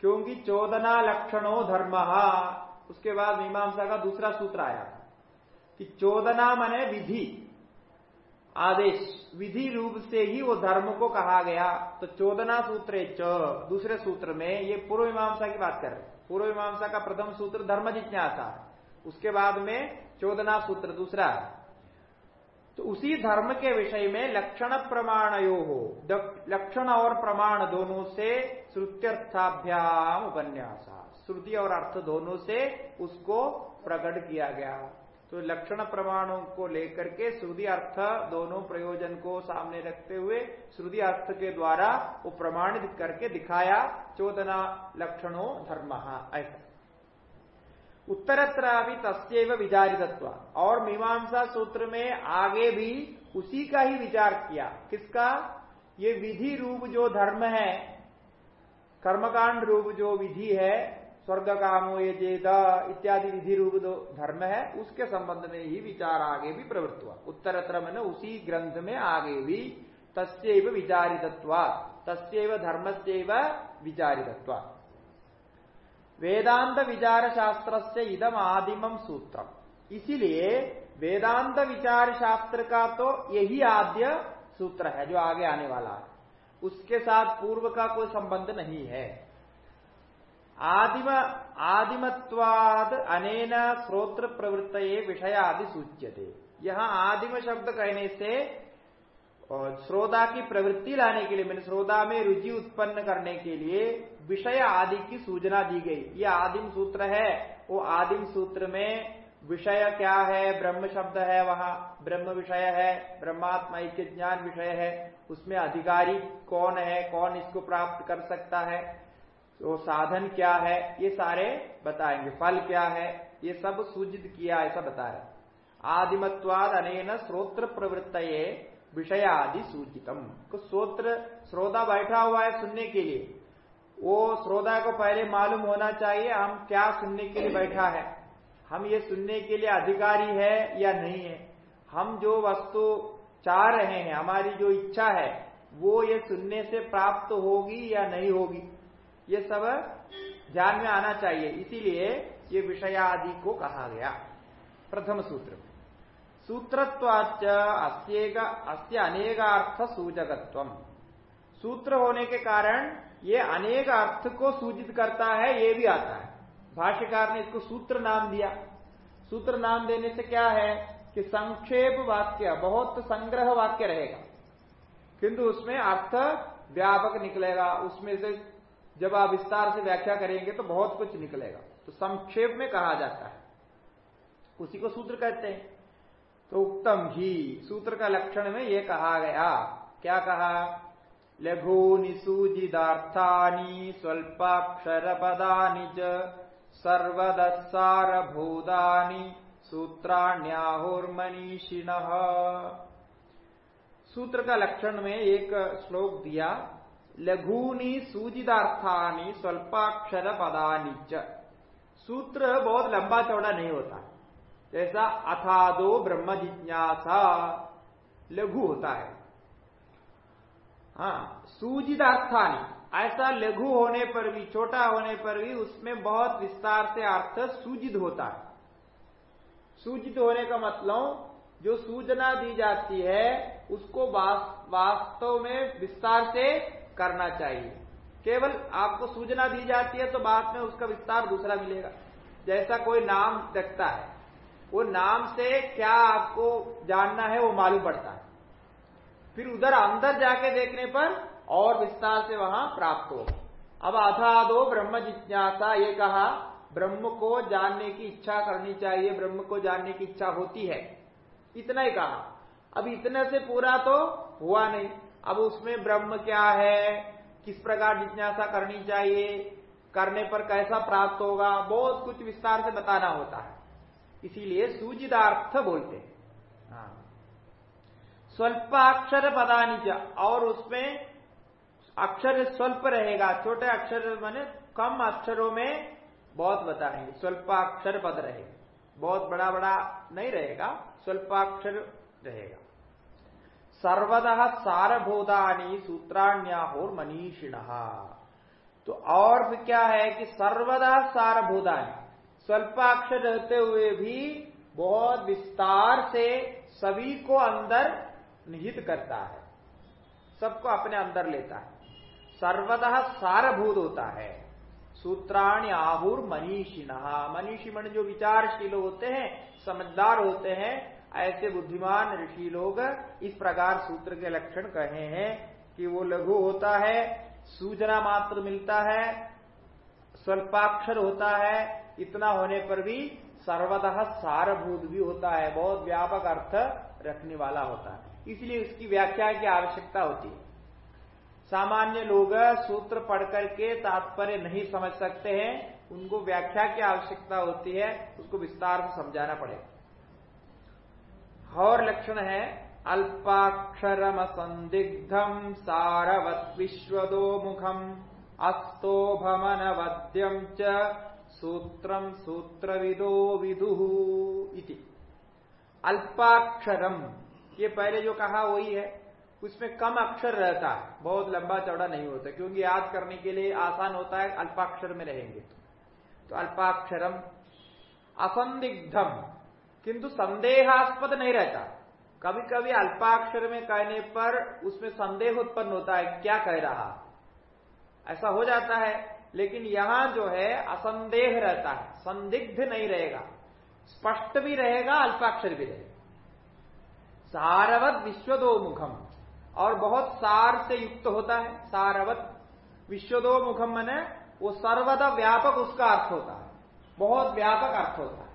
क्योंकि चोदना लक्षणों धर्म। उसके बाद मीमांसा का दूसरा सूत्र आया कि चोदना मने विधि। आदेश विधि रूप से ही वो धर्म को कहा गया। तो चोदना सूत्र दूसरे सूत्र में ये पूर्व मीमांसा की बात कर रहे पूर्व मीमांसा का प्रथम सूत्र धर्म जिज्ञासा। उसके बाद में चोदना सूत्र दूसरा तो उसी धर्म के विषय में लक्षण प्रमाणयो हो लक्षण और प्रमाण दोनों से श्रुत्यर्थाभ्याम उपन्यासा। श्रुति और अर्थ दोनों से उसको प्रकट किया गया। तो लक्षण प्रमाणों को लेकर के श्रुति अर्थ दोनों प्रयोजन को सामने रखते हुए श्रुति अर्थ के द्वारा वो प्रमाणित करके दिखाया, चोदना लक्षणों धर्म, ऐसा। उत्तरत्र भी तस्व विचारित्व और मीमांसा सूत्र में आगे भी उसी का ही विचार किया। किसका? ये विधि रूप जो धर्म है, कर्मकांड रूप जो विधि है स्वर्ग कामो ये जेद इत्यादि विधि रूप जो धर्म है, उसके संबंध में ही विचार आगे भी प्रवृत्त हुआ। उत्तरत्र मैंने उसी ग्रंथ में आगे भी तस्व विचारित्व तस्व धर्म से विचारित्व वेदांत विचार शास्त्र से इदम आदिमम सूत्रम। इसीलिए वेदांत विचार शास्त्र का तो यही आद्य सूत्र है जो आगे आने वाला है। उसके साथ पूर्व का कोई संबंध नहीं है। आदिम आदिमत्वाद अनेन श्रोत्र प्रवृत्त विषय आदि सूच्यते। यहाँ आदिम शब्द कहने से श्रोता की प्रवृत्ति लाने के लिए, मैंने श्रोता में रुचि उत्पन्न करने के लिए विषय आदि की सूचना दी गई। ये आदिम सूत्र है। वो आदिम सूत्र में विषय क्या है, ब्रह्म शब्द है वहाँ, ब्रह्म विषय है, ब्रह्मात्मा के ज्ञान विषय है, उसमें अधिकारी कौन है, कौन इसको प्राप्त कर सकता है वो साधन क्या है? ये सारे बताएँगे। फल क्या है? ये सब सूचित किया, ऐसा बता रहे आदिमत्वाद अनेन श्रोत्र प्रवृत्त विषय आदि सूचितम। तो श्रोत्र, श्रोता बैठा हुआ है सुनने के लिए। वो श्रोता को पहले मालूम होना चाहिए, हम क्या सुनने के लिए बैठा है। हम ये सुनने के लिए अधिकारी है या नहीं है? हम जो वस्तु चाह रहे हैं, हमारी जो इच्छा है, वो ये सुनने से प्राप्त होगी या नहीं होगी? ये सब ध्यान में आना चाहिए। इसीलिए ये विषयादि को कहा गया। प्रथम सूत्र। सूत्रत्वाच अस्य अनेकार्थ सूचकत्व सूत्र होने के कारण ये अनेक अर्थ को सूचित करता है, ये भी आता है। भाष्यकार ने इसको सूत्र नाम दिया। सूत्र नाम देने से क्या है कि संक्षेप वाक्य, बहुत संग्रह वाक्य रहेगा। किंतु उसमें अर्थ व्यापक निकलेगा। उसमें से जब आप विस्तार से व्याख्या करेंगे तो बहुत कुछ निकलेगा। तो संक्षेप में कहा जाता है। उसी को सूत्र कहते हैं। तो उत्तम ही, सूत्र का लक्षण में यह कहा गया। क्या कहा? लघूनि सूजिदार्थानि स्वल्पाक्षर पदानि च सर्वदसारभूतानि सूत्राण्याहुर्मनीषिण। सूत्र का लक्षण में एक श्लोक दिया। लघुनी सूजिदार्थानी स्वल्पाक्षर पदानी च। सूत्र बहुत लंबा चौड़ा नहीं होता जैसा अथादो ब्रह्म जिज्ञासा लघु होता है। हाँ सूजिदार्थानी ऐसा लघु होने पर भी, छोटा होने पर भी उसमें बहुत विस्तार से अर्थ सूजित होता है। सूजित होने का मतलब जो सूचना दी जाती है, उसको वास्तव में विस्तार से करना चाहिए। केवल आपको सूचना दी जाती है तो बाद में उसका विस्तार दूसरा मिलेगा। जैसा कोई नाम रखता है, वो नाम से क्या आपको जानना है वो मालूम पड़ता है। फिर उधर अंदर जाके देखने पर और विस्तार से वहाँ प्राप्त हो अब अथादो ब्रह्म जिज्ञासा, ये कहा, ब्रह्म को जानने की इच्छा करनी चाहिए, ब्रह्म को जानने की इच्छा होती है। इतना ही कहा। अब इतने से पूरा तो हुआ नहीं। अब उसमें ब्रह्म क्या है? किस प्रकार जिज्ञासा करनी चाहिए? करने पर कैसा प्राप्त होगा? बहुत कुछ विस्तार से बताना होता है। इसीलिए सूजिदार्थ बोलते हैं। हाँ। स्वल्पाक्षर पदानी और उसमें अक्षर स्वल्प रहेगा। छोटे अक्षर माने कम अक्षरों में बहुत बताएँगे। स्वल्पाक्षर पद रहेगा। बहुत बड़ा बड़ा नहीं रहेगा, स्वल्पाक्षर रहेगा। सर्वतः सारभूतानी सूत्राण्याहोर मनीषिण तो और क्या है कि सर्वदा सारभूतानी स्वल्पाक्षर रहते हुए भी बहुत विस्तार से सभी को अंदर निहित करता है। सबको अपने अंदर लेता है। सर्वतः सारभूत होता है। सूत्राणी आहुर मनीषिण मनीषी मन जो विचारशील होते हैं, समझदार होते हैं ऐसे बुद्धिमान ऋषि लोग इस प्रकार सूत्र के लक्षण कहे हैं कि वो लघु होता है सूचना मात्र मिलता है, स्वल्पाक्षर होता है, इतना होने पर भी सर्वतः सारभूत भी होता है, बहुत व्यापक अर्थ रखने वाला होता है। इसलिए उसकी व्याख्या की आवश्यकता होती है। सामान्य लोग सूत्र पढ़ करके तात्पर्य नहीं समझ सकते हैं, उनको व्याख्या की आवश्यकता होती है, उसको विस्तार से समझाना पड़ेगा। और लक्षण है अल्पाक्षरम संदिग्धम सारवत विश्वदो मुखम अस्तोभमनवद्यम च सूत्रम सूत्रविदो विदु इति। अल्पाक्षरम ये पहले जो कहा वही है, उसमें कम अक्षर रहता है, बहुत लंबा चौड़ा नहीं होता, क्योंकि याद करने के लिए आसान होता है, अल्पाक्षर में रहेंगे। तो अल्पाक्षरम असंदिग्धम किंतु संदेहास्पद नहीं रहता। कभी कभी अल्पाक्षर में कहने पर उसमें संदेह उत्पन्न होता है, क्या कह रहा? ऐसा हो जाता है, लेकिन यहाँ जो है, असंदेह रहता है, संदिग्ध नहीं रहेगा। स्पष्ट भी रहेगा, अल्पाक्षर भी रहेगा। सारवत विश्वदो मुखम और बहुत सार से युक्त होता है, सारवत विश्वदो मुखम मने वो सर्वदा व्यापक उसका अर्थ होता है। बहुत व्यापक अर्थ होता है।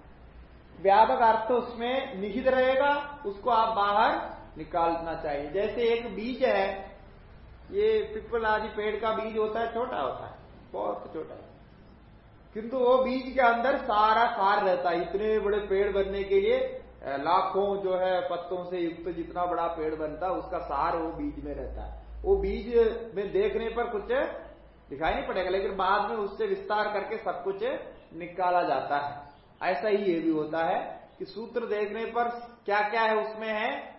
व्यापक अर्थ उसमें निहित रहेगा, उसको आप बाहर निकालना चाहिए। जैसे एक बीज है, ये पिपल आदि पेड़ का बीज होता है, छोटा होता है, बहुत छोटा है। किंतु वो बीज के अंदर सारा सार रहता है। इतने बड़े पेड़ बनने के लिए लाखों जो है पत्तों से युक्त जितना बड़ा पेड़ बनता है उसका सार वो बीज में रहता है। वो बीज में देखने पर कुछ दिखाई नहीं पड़ेगा, लेकिन बाद में उससे विस्तार करके सब कुछ निकाला जाता है। ऐसा ही ये भी होता है कि सूत्र देखने पर क्या क्या है उसमें है?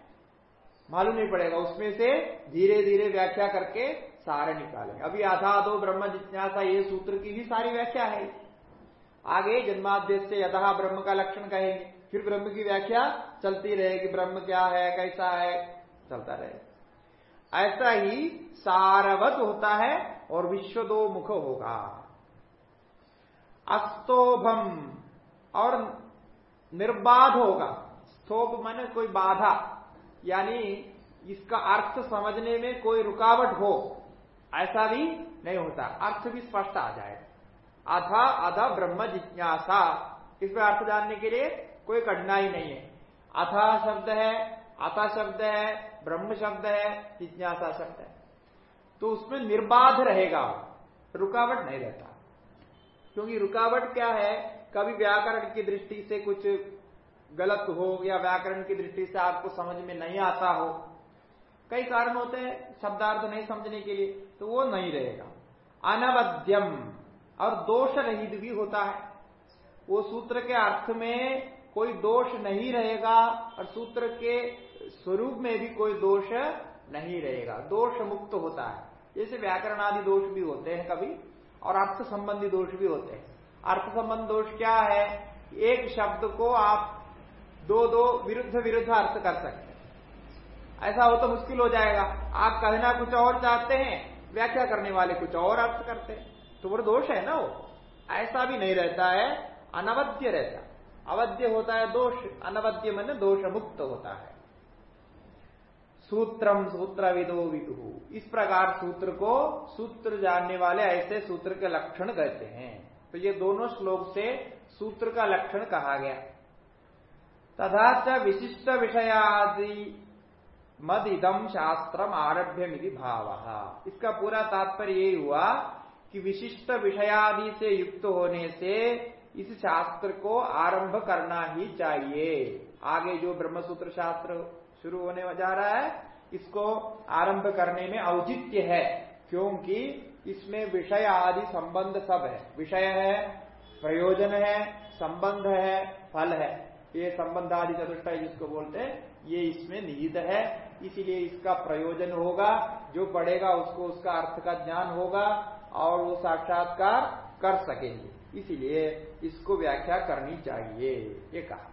मालूम नहीं पड़ेगा। उसमें से धीरे धीरे व्याख्या करके सारे निकालेंगे। अभी आधा दो ब्रह्म जिज्ञासा, ये सूत्र की भी सारी व्याख्या है। आगे जन्माद्य से यथा ब्रह्म का लक्षण कहेंगे। फिर ब्रह्म की व्याख्या चलती रहेगी ब्रह्म क्या है, कैसा है, चलता रहे। ऐसा ही सारवत होता है और विश्व दो मुख होगा। अस्तोभम और निर्बाध होगा। स्थोप मन कोई बाधा, यानी इसका अर्थ समझने में कोई रुकावट हो, ऐसा भी नहीं होता। अर्थ भी स्पष्ट आ जाए। अथा अधा ब्रह्म जिज्ञासा। इसमें अर्थ जानने के लिए कोई कठिनाई नहीं है। अथा शब्द है अथा शब्द है, ब्रह्म शब्द है, जिज्ञासा शब्द है। तो उसमें निर्बाध रहेगा, रुकावट नहीं रहता। क्योंकि रुकावट क्या है? कभी व्याकरण की दृष्टि से कुछ गलत हो या व्याकरण की दृष्टि से आपको समझ में नहीं आता हो, कई कारण होते हैं शब्दार्थ नहीं समझने के लिए तो वो नहीं रहेगा। अनवध्यम और दोष रहित भी होता है। वो सूत्र के अर्थ में कोई दोष नहीं रहेगा और सूत्र के स्वरूप में भी कोई दोष नहीं रहेगा। दोष मुक्त होता है। जैसे व्याकरण आदि दोष भी होते हैं कभी, और अर्थ संबंधी दोष भी होते हैं। अर्थ संबंध दोष क्या है? एक शब्द को आप दो दो विरुद्ध विरुद्ध अर्थ कर सकते हैं। ऐसा हो तो मुश्किल हो जाएगा। आप कहना कुछ और चाहते हैं, व्याख्या करने वाले कुछ और अर्थ करते हैं। तो वो दोष है ना वो? ऐसा भी नहीं रहता है अनवध्य रहता अवध्य होता है दोष अनवध्य मन दोष मुक्त होता है। सूत्रम सूत्र विदो। विदु इस प्रकार सूत्र को सूत्र जानने वाले ऐसे सूत्र के लक्षण कहते हैं। तो ये दोनों श्लोक से सूत्र का लक्षण कहा गया। तथा च विशिष्ट विषयादि मद इदम शास्त्र आरभ्य मिधि भाव। इसका पूरा तात्पर्य यही हुआ कि विशिष्ट विषयादि से युक्त होने से इस शास्त्र को आरंभ करना ही चाहिए। आगे जो ब्रह्मसूत्र शास्त्र शुरू होने जा रहा है, इसको आरंभ करने में औचित्य है, क्योंकि इसमें विषय आदि संबंध सब है। विषय है, प्रयोजन है, संबंध है, फल है। ये संबंध आदि चतुष्टय जिसको बोलते हैं, ये इसमें निहित है। इसीलिए इसका प्रयोजन होगा। जो पढ़ेगा उसको उसका अर्थ का ज्ञान होगा और वो साक्षात्कार कर सकेंगे। इसीलिए इसको व्याख्या करनी चाहिए, ये कहा।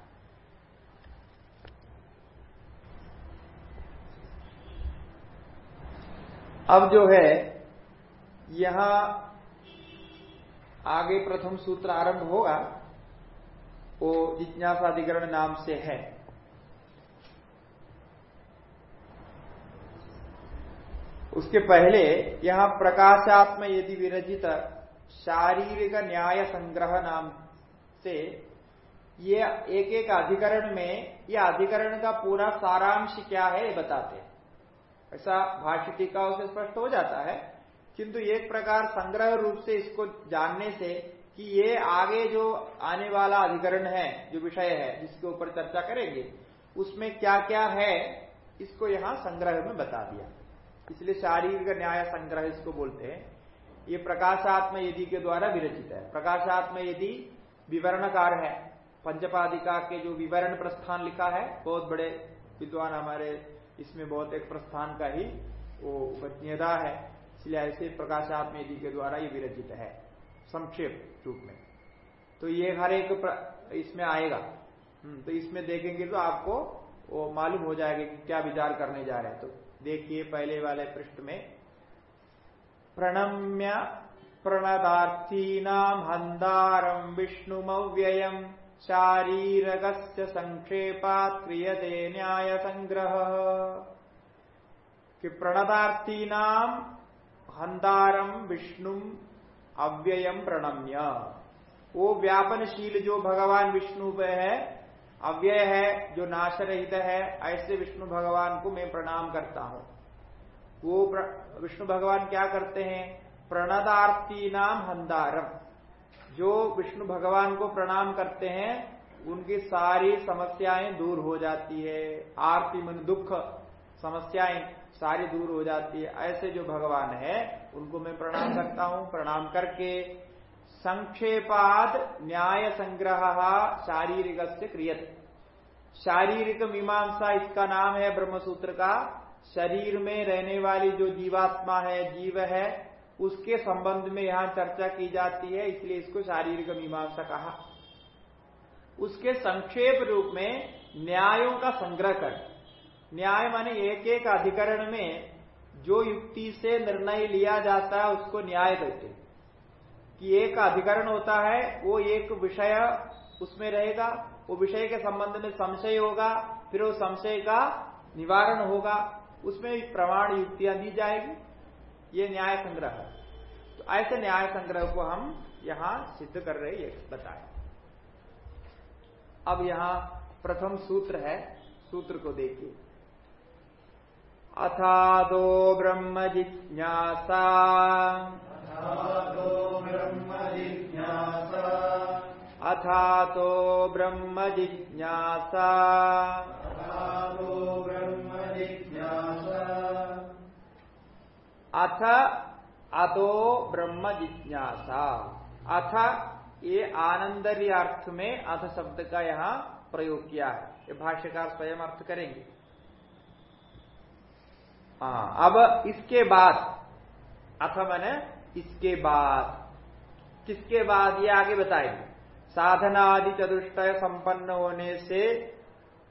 अब जो है यहाँ आगे प्रथम सूत्र आरंभ होगा, वो जिज्ञासाधिकरण नाम से है। उसके पहले यहाँ प्रकाशात्म यदि विरचित शारीरिक न्याय संग्रह नाम से, ये एक एक अधिकरण में, ये अधिकरण का पूरा सारांश क्या है, ये बताते ऐसा भाष्य टीकाओं से स्पष्ट हो जाता है किंतु एक प्रकार संग्रह रूप से इसको जानने से कि ये आगे जो आने वाला अधिकरण है, जो विषय है, जिसके ऊपर चर्चा करेंगे, उसमें क्या क्या है, इसको यहाँ संग्रह में बता दिया। इसलिए शारीरिक न्याय संग्रह इसको बोलते हैं। ये प्रकाशात्म यदि के द्वारा विरचित है। प्रकाशात्म यदि विवरणकार है, पंचपादिका के जो विवरण प्रस्थान लिखा है, बहुत बड़े विद्वान हमारे इसमें बहुत एक प्रस्थान का ही वो उपज्ञता है। इसलिए ऐसे प्रकाशात्म यदि के द्वारा ये विरचित है संक्षेप रूप में। तो ये हर एक इसमें आएगा। हम्म, तो इसमें देखेंगे तो आपको वो मालूम हो जाएगा कि क्या विचार करने जा रहे हैं। तो देखिए पहले वाले पृष्ठ में प्रणम्य प्रणदार्थीनाम हंदारम विष्णुमव्ययम शारीरक संक्षेपात क्रियते न्याय संग्रह कि प्रणदार्थी नाम हंदारम विष्णु अव्ययम प्रणम्य। वो व्यापनशील जो भगवान विष्णु पे है, अव्यय है, जो नाश रहित है, ऐसे विष्णु भगवान को मैं प्रणाम करता हूँ। वो विष्णु भगवान क्या करते हैं? प्रणदार्थी नाम हंदारम जो विष्णु भगवान को प्रणाम करते हैं, उनकी सारी समस्याएँ दूर हो जाती है। आरती मन दुख समस्याएँ सारी दूर हो जाती है। ऐसे जो भगवान है, उनको मैं प्रणाम करता हूँ। प्रणाम करके संक्षेपाद न्याय संग्रह शारीरिक से क्रियत। शारीरिक मीमांसा, इसका नाम है ब्रह्मसूत्र का। शरीर में रहने वाली जो जीवात्मा है, जीव है, उसके संबंध में यहाँ चर्चा की जाती है, इसलिए इसको शारीरिक मीमांसा कहा। उसके संक्षेप रूप में न्यायों का संग्रह कर। न्याय माने एक एक अधिकरण में जो युक्ति से निर्णय लिया जाता है, उसको न्याय कहते कि एक अधिकरण होता है, वो एक विषय उसमें रहेगा, वो विषय के संबंध में संशय होगा, फिर वो संशय का निवारण होगा, उसमें प्रमाण युक्तियाँ दी जाएगी। ये न्याय संग्रह है। तो ऐसे न्याय संग्रह को हम यहाँ सिद्ध कर रहे ये बताए। अब यहाँ प्रथम सूत्र है, सूत्र को देखिए। अथादो ब्रह्म जिज्ञासा। अथा तो ब्रह्म जिज्ञासा। अथ अतो ब्रह्म जिज्ञासा। अथ ये आनंदर्य अर्थ में अथ शब्द का यहाँ प्रयोग किया है। ये भाष्यकार स्वयं अर्थ करेंगे। अब इसके बाद अथ मैंने इसके बाद, किसके बाद ये आगे बताएँगे? साधना आदि चतुष्टय संपन्न होने से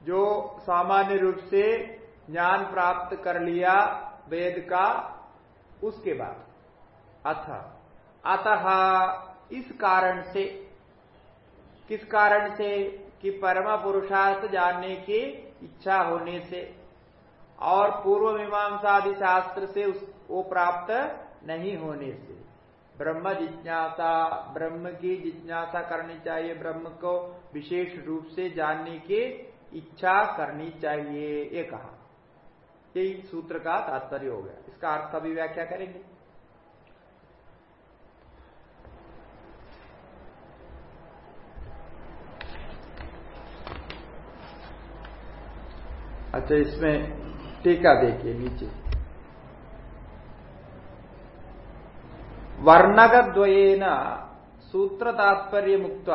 जो सामान्य रूप से ज्ञान प्राप्त कर लिया वेद का, उसके बाद। अथ, अतः इस कारण से, किस कारण से? कि परम पुरुषार्थ जानने की इच्छा होने से। और पूर्व मीमांसा आदि शास्त्र से उस, वो प्राप्त नहीं होने से। ब्रह्म जिज्ञासा ब्रह्म की जिज्ञासा करनी चाहिए ब्रह्म को विशेष रूप से जानने की इच्छा करनी चाहिए ये कहा। यही सूत्र का तात्पर्य हो गया। इसका अर्थ अभी व्याख्या करेंगे। अच्छा इसमें टीका देखिए नीचे। वर्णकद्वयेन सूत्र तात्पर्य मुक्त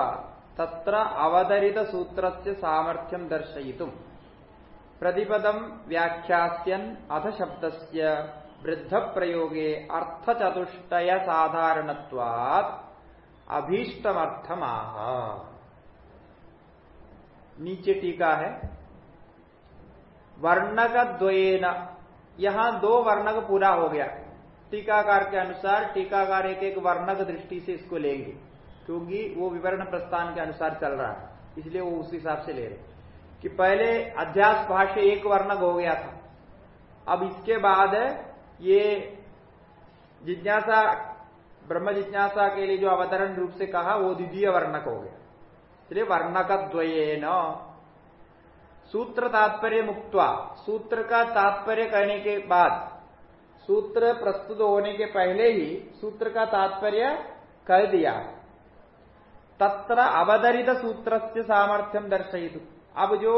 तत्र अवतरित सूत्र से सामर्थ्यम दर्शयितुम। प्रतिपदम व्याख्यास्यन अथ शब्द से वृद्ध प्रयोगे अर्थ चतुष्टय साधारणत्वात् अभीष्टमर्थमाह। नीचे टीका है। वर्णक द्वयेन यहाँ दो वर्णक पूरा हो गया। टीकाकार के अनुसार टीकाकार एक एक वर्णक दृष्टि से इसको लेंगे, क्योंकि वो विवरण प्रस्थान के अनुसार चल रहा है, इसलिए वो उस हिसाब से ले रहे कि पहले अध्यास भाष्य एक वर्णक हो गया था। अब इसके बाद ये जिज्ञासा, ब्रह्म जिज्ञासा के लिए जो अवतरण रूप से कहा, वो द्वितीय वर्णक हो गया। इसलिए वर्णक द्वये न सूत्र तात्पर्य मुक्तवा सूत्र का तात्पर्य कहने के बाद, सूत्र प्रस्तुत होने के पहले ही सूत्र का तात्पर्य कह दिया। तत्र अवतरित सूत्र से सामर्थ्यम दर्शित अब जो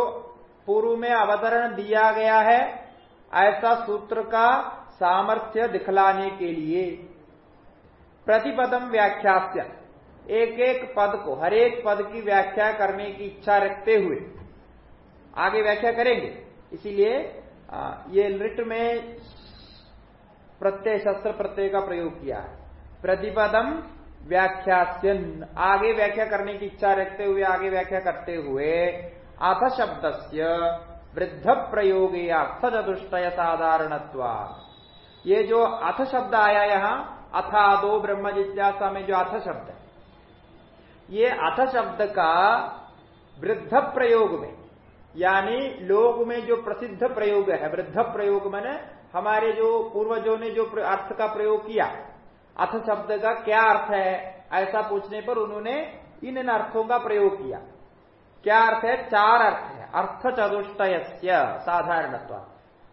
पूर्व में अवतरण दिया गया है, ऐसा सूत्र का सामर्थ्य दिखलाने के लिए प्रतिपदम व्याख्यास्य। एक एक पद को, हरेक पद की व्याख्या करने की इच्छा रखते हुए आगे व्याख्या करेंगे। इसीलिए ये लिट में प्रत्यय, शस्त्र प्रत्यय का प्रयोग किया है। प्रतिपदम व्याख्यास्यन। आगे व्याख्या करने की इच्छा रखते हुए, आगे व्याख्या करते हुए, अथ शब्द से वृद्ध प्रयोग अर्थ चतुष्टय साधारण ये जो अथ शब्द आया यहाँ, अथा दो ब्रह्म, जिज्ञासा में जो अथ शब्द है, ये अथ शब्द का वृद्ध प्रयोग में यानी लोग में जो प्रसिद्ध प्रयोग है, वृद्ध प्रयोग मैंने हमारे जो पूर्वजों ने जो अर्थ का प्रयोग किया। अथ शब्द का क्या अर्थ है, ऐसा पूछने पर उन्होंने इन इन अर्थों का प्रयोग किया। क्या अर्थ है? चार अर्थ है। अर्थ चतुष्टय साधारण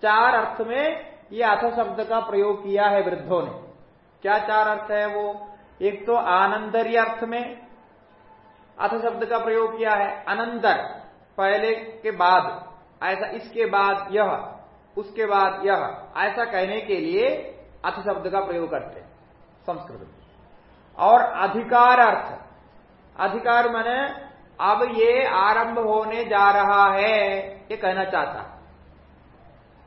चार अर्थ में ये अथ शब्द का प्रयोग किया है वृद्धों ने। क्या चार अर्थ है वो? एक तो आनंदर्य अर्थ में अथ शब्द का प्रयोग किया है, अनंतर। पहले के बाद, ऐसा इसके बाद यह, उसके बाद यह, ऐसा कहने के लिए अथ शब्द का प्रयोग करते हैं, संस्कृत में। और अधिकार अर्थ, अधिकार माने अब ये आरंभ होने जा रहा है, ये कहना चाहता।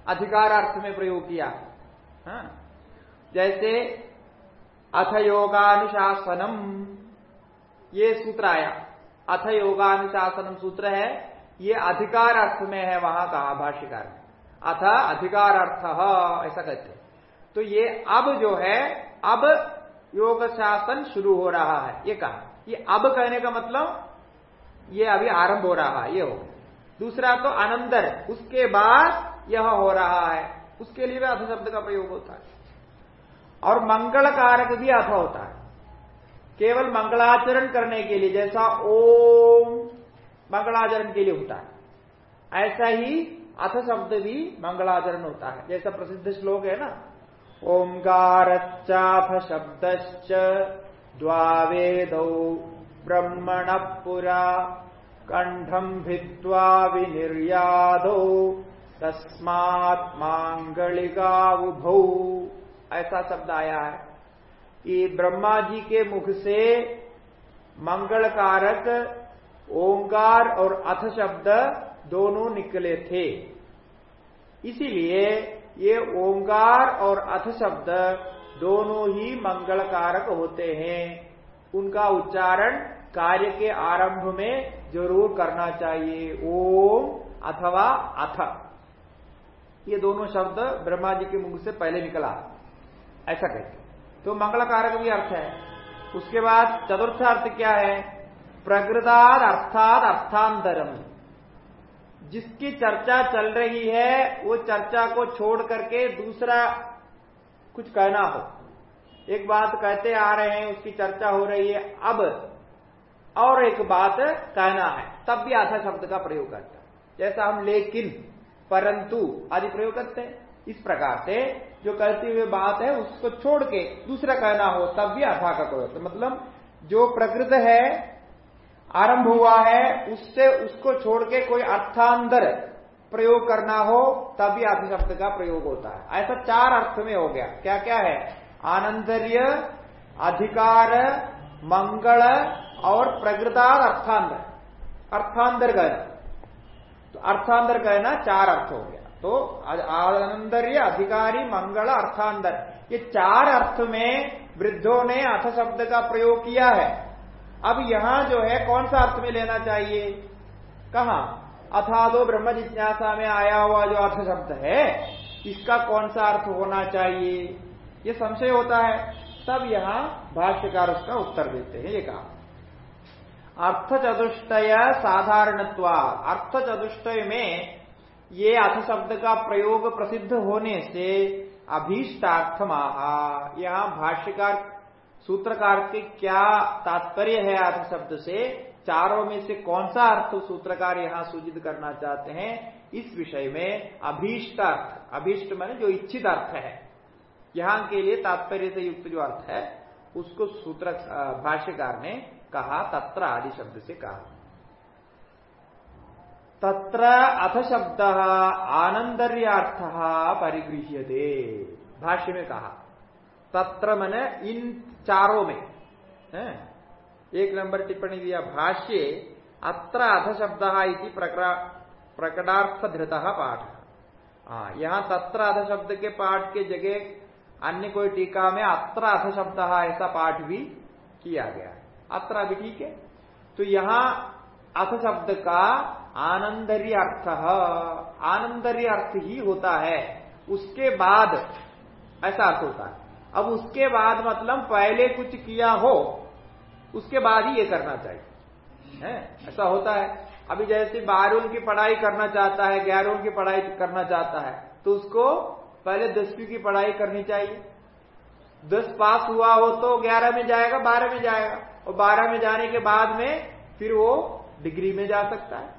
अधिकार अर्थ में प्रयोग किया। हा? जैसे, अथ योगानुशासनम, ये सूत्र आया। अथ योगानुशासनम सूत्र है ये अधिकार अर्थ में है वहाँ कहा भाष्यकार। में अथ अधिकार अर्थ ऐसा कहते तो ये अब जो है, अब योग शासन शुरू हो रहा है, ये कहा। ये अब कहने का मतलब ये अभी आरंभ हो रहा है, ये हो दूसरा तो अनंतर उसके बाद यह हो रहा है। उसके लिए भी अथ शब्द का प्रयोग होता है। और मंगल कारक भी अथ होता है। केवल मंगलाचरण करने के लिए, जैसा ओम मंगलाचरण के लिए होता है। ऐसा ही अथ शब्द भी मंगलाचरण होता है। जैसा प्रसिद्ध श्लोक है ना, ओंकारश्चाथ शब्द द्वावेदौ ब्रह्मण पुरा कंठम भित्वा विनिर्यादौ तस्मात् मांगलिका उभौ ऐसा शब्द आया है। कि ब्रह्मा जी के मुख से मंगल कारक ओंकार और अथ शब्द दोनों निकले थे। इसीलिए ये ओंकार और अथ शब्द दोनों ही मंगल कारक होते हैं। उनका उच्चारण कार्य के आरंभ में ज़रूर करना चाहिए। ओम अथवा अथ। ये दोनों शब्द ब्रह्मा जी के मुख से पहले निकला। ऐसा कहते तो मंगल कारक भी अर्थ है। उसके बाद चतुर्थ अर्थ क्या है? प्रकृताद अर्थात अर्थांतरम जिसकी चर्चा चल रही है, वो चर्चा को छोड़ करके दूसरा कुछ कहना हो। एक बात कहते आ रहे हैं, उसकी चर्चा हो रही है, अब और एक बात कहना है। तब भी आधा शब्द का प्रयोग करता है। जैसा हम लेकिन, परंतु आदि प्रयोग करते हैं। इस प्रकार से जो कहती हुई बात है, उसको छोड़ के दूसरा कहना हो, तब भी आधा का प्रयोग। मतलब जो प्रकृत है आरंभ हुआ है, उससे उसको छोड़ के कोई अर्थांतर प्रयोग करना हो, तभी आदि शब्द का प्रयोग होता है। ऐसा चार अर्थ में हो गया। क्या क्या है? आनंदर्य, अधिकार, मंगल और प्रकृतार अर्थांतर। अर्थांतर कहना तो अर्थांतर कहना चार अर्थ हो गया। तो आनंदर्य, अधिकारी, मंगल, अर्थांतर। ये चार अर्थ में वृद्धों ने अर्थ शब्द का प्रयोग किया है। अब यहाँ जो है, कौन सा अर्थ में लेना चाहिए? कहा? अथा दो ब्रह्म जिज्ञासा में आया हुआ जो अर्थ शब्द है, इसका कौन सा अर्थ होना चाहिए? ये संशय होता है। तब यहाँ भाष्यकार उसका उत्तर देते हैं, ये कहा। अर्थ चतुष्टय साधारणत्व अर्थ चतुष्टय में ये अर्थ शब्द का प्रयोग प्रसिद्ध होने से अभीष्टार्थ महा यहाँ भाष्यकार सूत्रकार के क्या तात्पर्य है अर्थ शब्द से? चारों में से कौन सा अर्थ सूत्रकार यहाँ सूचित करना चाहते हैं? इस विषय में अभीष्ट अर्थ। अभीष्ट माने जो इच्छित अर्थ है। यहाँ के लिए तात्पर्य से युक्त जो अर्थ है, उसको सूत्र भाष्यकार ने कहा, तत्र आदि शब्द से कहा। तत्र अथ शब्द आनंदर्यार्थ परिगृह्य भाष्य में कहा। तत्र मैंने इन चारों में। है? एक नंबर टिप्पणी दिया, भाष्य, अत्र अध शब्द इति प्रकटार्थ धृत पाठ। हाँ यहाँ तत्र अध शब्द के पाठ के जगह अन्य कोई टीका में अत्र अध शब्द ऐसा पाठ भी किया गया। अत्र अभी ठीक है? तो यहाँ अथ शब्द का आनंदर्य अर्थ आनंदर्य अर्थ ही होता है। उसके बाद ऐसा अर्थ होता है। अब उसके बाद मतलब पहले कुछ किया हो, उसके बाद ही ये करना चाहिए। है? ऐसा होता है। अभी जैसे बारहवीं की पढ़ाई करना चाहता है ग्यारहवीं की पढ़ाई करना चाहता है तो उसको पहले दसवीं की पढ़ाई करनी चाहिए। दस पास हुआ हो तो ग्यारह में जाएगा, बारह में जाएगा। और बारह में जाने के बाद में फिर वो डिग्री में जा सकता है।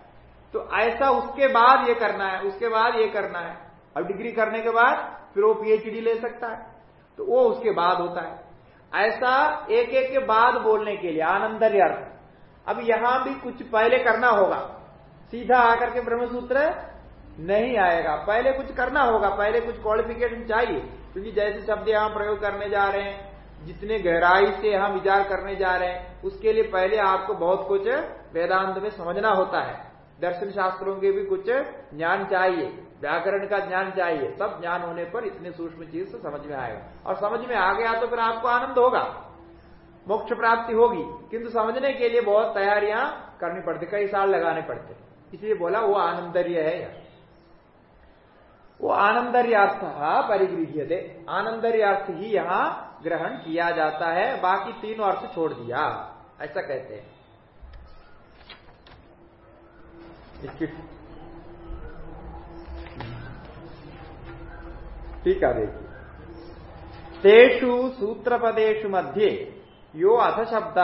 तो ऐसा उसके बाद ये करना है, उसके बाद ये करना है। अब डिग्री करने के बाद फिर वो पीएचडी ले सकता है। तो वो उसके बाद होता है। ऐसा एक एक के बाद बोलने के लिए आनंदर्य अर्थ अब यहाँ भी कुछ पहले करना होगा। सीधा आकर के ब्रह्मसूत्र नहीं आएगा। पहले कुछ करना होगा, पहले कुछ क्वालिफिकेशन चाहिए, क्योंकि जैसे शब्द यहाँ प्रयोग करने जा रहे हैं, जितने गहराई से हम विचार करने जा रहे हैं, उसके लिए पहले आपको बहुत कुछ वेदांत में समझना होता है। दर्शन शास्त्रों के भी कुछ ज्ञान चाहिए। व्याकरण का ज्ञान चाहिए, सब ज्ञान होने पर इतने सूक्ष्म चीज़ से समझ में आएगा। और समझ में आ गया तो फिर आपको आनंद होगा। मोक्ष प्राप्ति होगी, किंतु समझने के लिए बहुत तैयारियाँ करनी पड़ती, कई साल लगाने पड़ते। इसलिए बोला, वो आनंदर्य है यार वो आनंदर्यार्थ परिगृह्य दे आनंदर्यार्थ ही यहाँ ग्रहण किया जाता है, बाकी तीनों अर्थ छोड़ दिया। ऐसा कहते हैं। इसकी ठीक है, देखिए। तेषु सूत्रपदेशु मध्ये यो अथ शब्द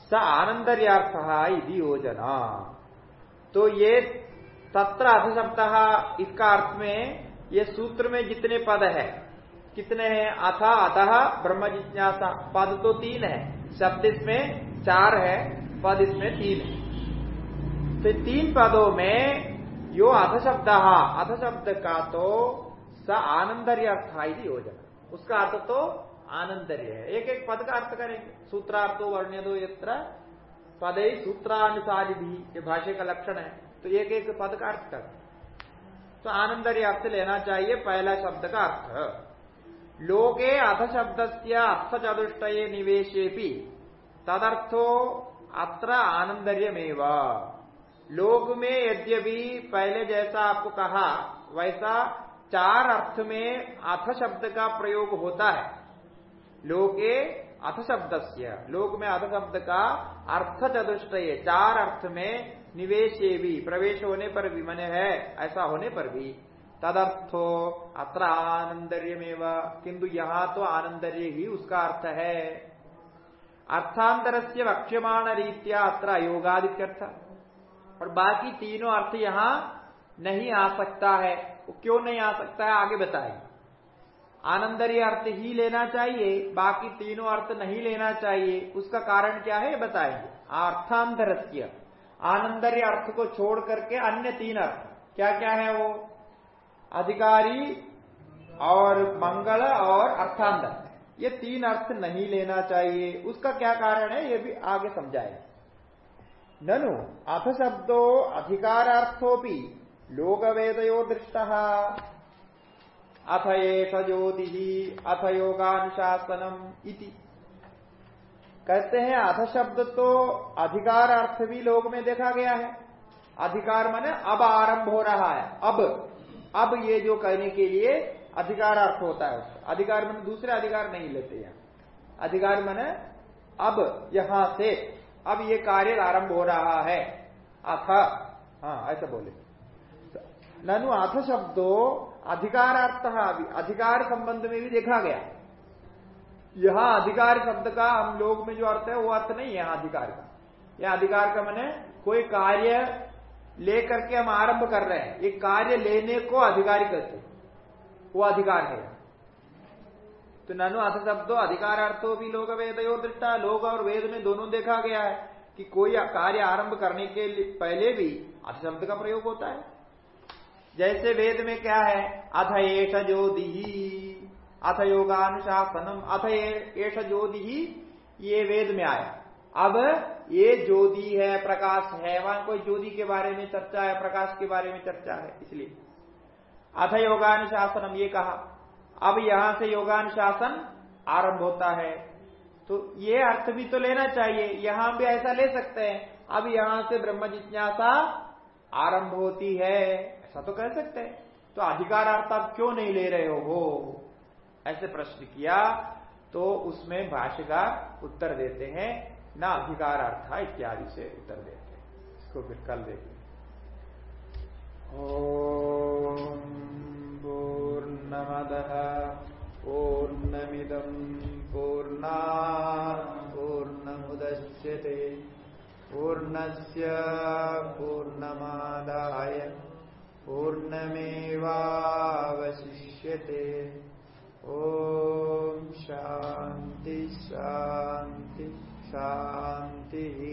स आनंदर्यार्थ इति योजना। तो ये तत्र अथ शब्द, इसका अर्थ में ये सूत्र में जितने पद है, कितने हैं? अथ, अतः, ब्रह्म जिज्ञासा। पद तो तीन है। शब्द इसमें चार है, पद इसमें तीन है। तो तीन पदों में यो अथ शब्द अथ शब्द का तो स आनंदर्य अर्थ योजना। उसका अर्थ तो आनंदर्य है। एक एक पद का अर्थ करेंगे सूत्रार्थो वर्ण्य दो यत्र पद सूत्रानुसारी भी ये भाषा का लक्षण है। तो एक एक पद का अर्थ कर। तो आनंदर्य अर्थ लेना चाहिए, पहला शब्द का अर्थ। लोके अथ शब्द से अर्थ चतुष्ट निवेशे तदर्थो अत्र आनंदर्यमेव। लोक में यद्यपि पहले जैसा आपको कहा, वैसा चार अर्थ में अथ शब्द का प्रयोग होता है। लोके अथ शब्द लोक में अथ शब्द का अर्थ चतुष्ट चार अर्थ में निवेश भी। प्रवेश होने पर भी मन है, ऐसा होने पर भी। तदर्थो अत्र आनंदर्यमेव। किंतु यहाँ तो आनंदर्य ही उसका अर्थ है। अर्थांतर से वक्ष्यमाण रीत्या अत्र अयोगादित्यर्थ और बाकी तीनों अर्थ यहाँ नहीं आ सकता है। वो क्यों नहीं आ सकता है? आगे बताएँगे आनंदरी अर्थ ही लेना चाहिए, बाकी तीनों अर्थ नहीं लेना चाहिए। उसका कारण क्या है? बताएँगे अर्थांतरस्य आनंदरी अर्थ को छोड़ करके अन्य तीन अर्थ। क्या क्या है वो? अधिकारी और मंगल और अर्थांतर। ये तीन अर्थ नहीं लेना चाहिए। उसका क्या कारण है? ये भी आगे समझाए। ननु, अथ शब्दो अधिकारार्थोपि लोक वेदयो दृष्ट अथ एक ज्योति अथ योगानुशासनम इति। कहते हैं, अथ शब्द तो अधिकार अर्थ भी लोग में देखा गया है। अधिकार माने अब आरंभ हो रहा है। अब अब ये जो कहने के लिए अधिकार अर्थ होता है उसका। अधिकार मैंने दूसरे अधिकार नहीं लेते यहाँ अधिकार मैंने अब, यहाँ से, अब ये कार्य आरंभ हो रहा है। अथ हाँ ऐसा बोले। ननु अथ शब्दों अधिकारार्थ अधिकार संबंध में भी देखा गया। यहाँ अधिकार शब्द का हम लोग में जो अर्थ है, वो अर्थ नहीं है अधिकार का। यह अधिकार का मैंने कोई कार्य लेकर के हम आरंभ कर रहे हैं। एक कार्य लेने को अधिकारी कहते वो अधिकार है। तो ननु अथ शब्दो अधिकारार्थो भी लोग वेदयो दृष्टा। लोग और वेद में दोनों देखा गया है कि कोई कार्य आरंभ करने के पहले भी अथ शब्द का प्रयोग होता है। जैसे वेद में क्या है? अथ एष ज्योति अथ योगानुशासनम। अथ एष ज्योति ये वेद में आया। अब ये ज्योति है, प्रकाश है, वहाँ कोई ज्योति के बारे में चर्चा है, प्रकाश के बारे में चर्चा है, इसलिए। अथ योगानुशासनम, ये कहा। अब यहाँ से योगानुशासन आरंभ होता है। तो ये अर्थ भी तो लेना चाहिए। यहाँ भी ऐसा ले सकते हैं। अब यहाँ से ब्रह्म जिज्ञासा आरंभ होती है। ऐसा तो कह सकते हैं। तो अधिकारार्थ आप क्यों नहीं ले रहे हो? वो ऐसे प्रश्न किया तो उसमें भाष्यकार उत्तर देते हैं, ना अधिकारार्थ इत्यादि से उत्तर देते हैं। इसको फिर कल देखें ओम पूर्णमद पूर्णमिदम पूर्णा, पूर्णमुदच्यते। पूर्णस्य पूर्णमादाय। पूर्णमेवावशिष्यते। ॐ शान्ति शान्ति शान्तिः।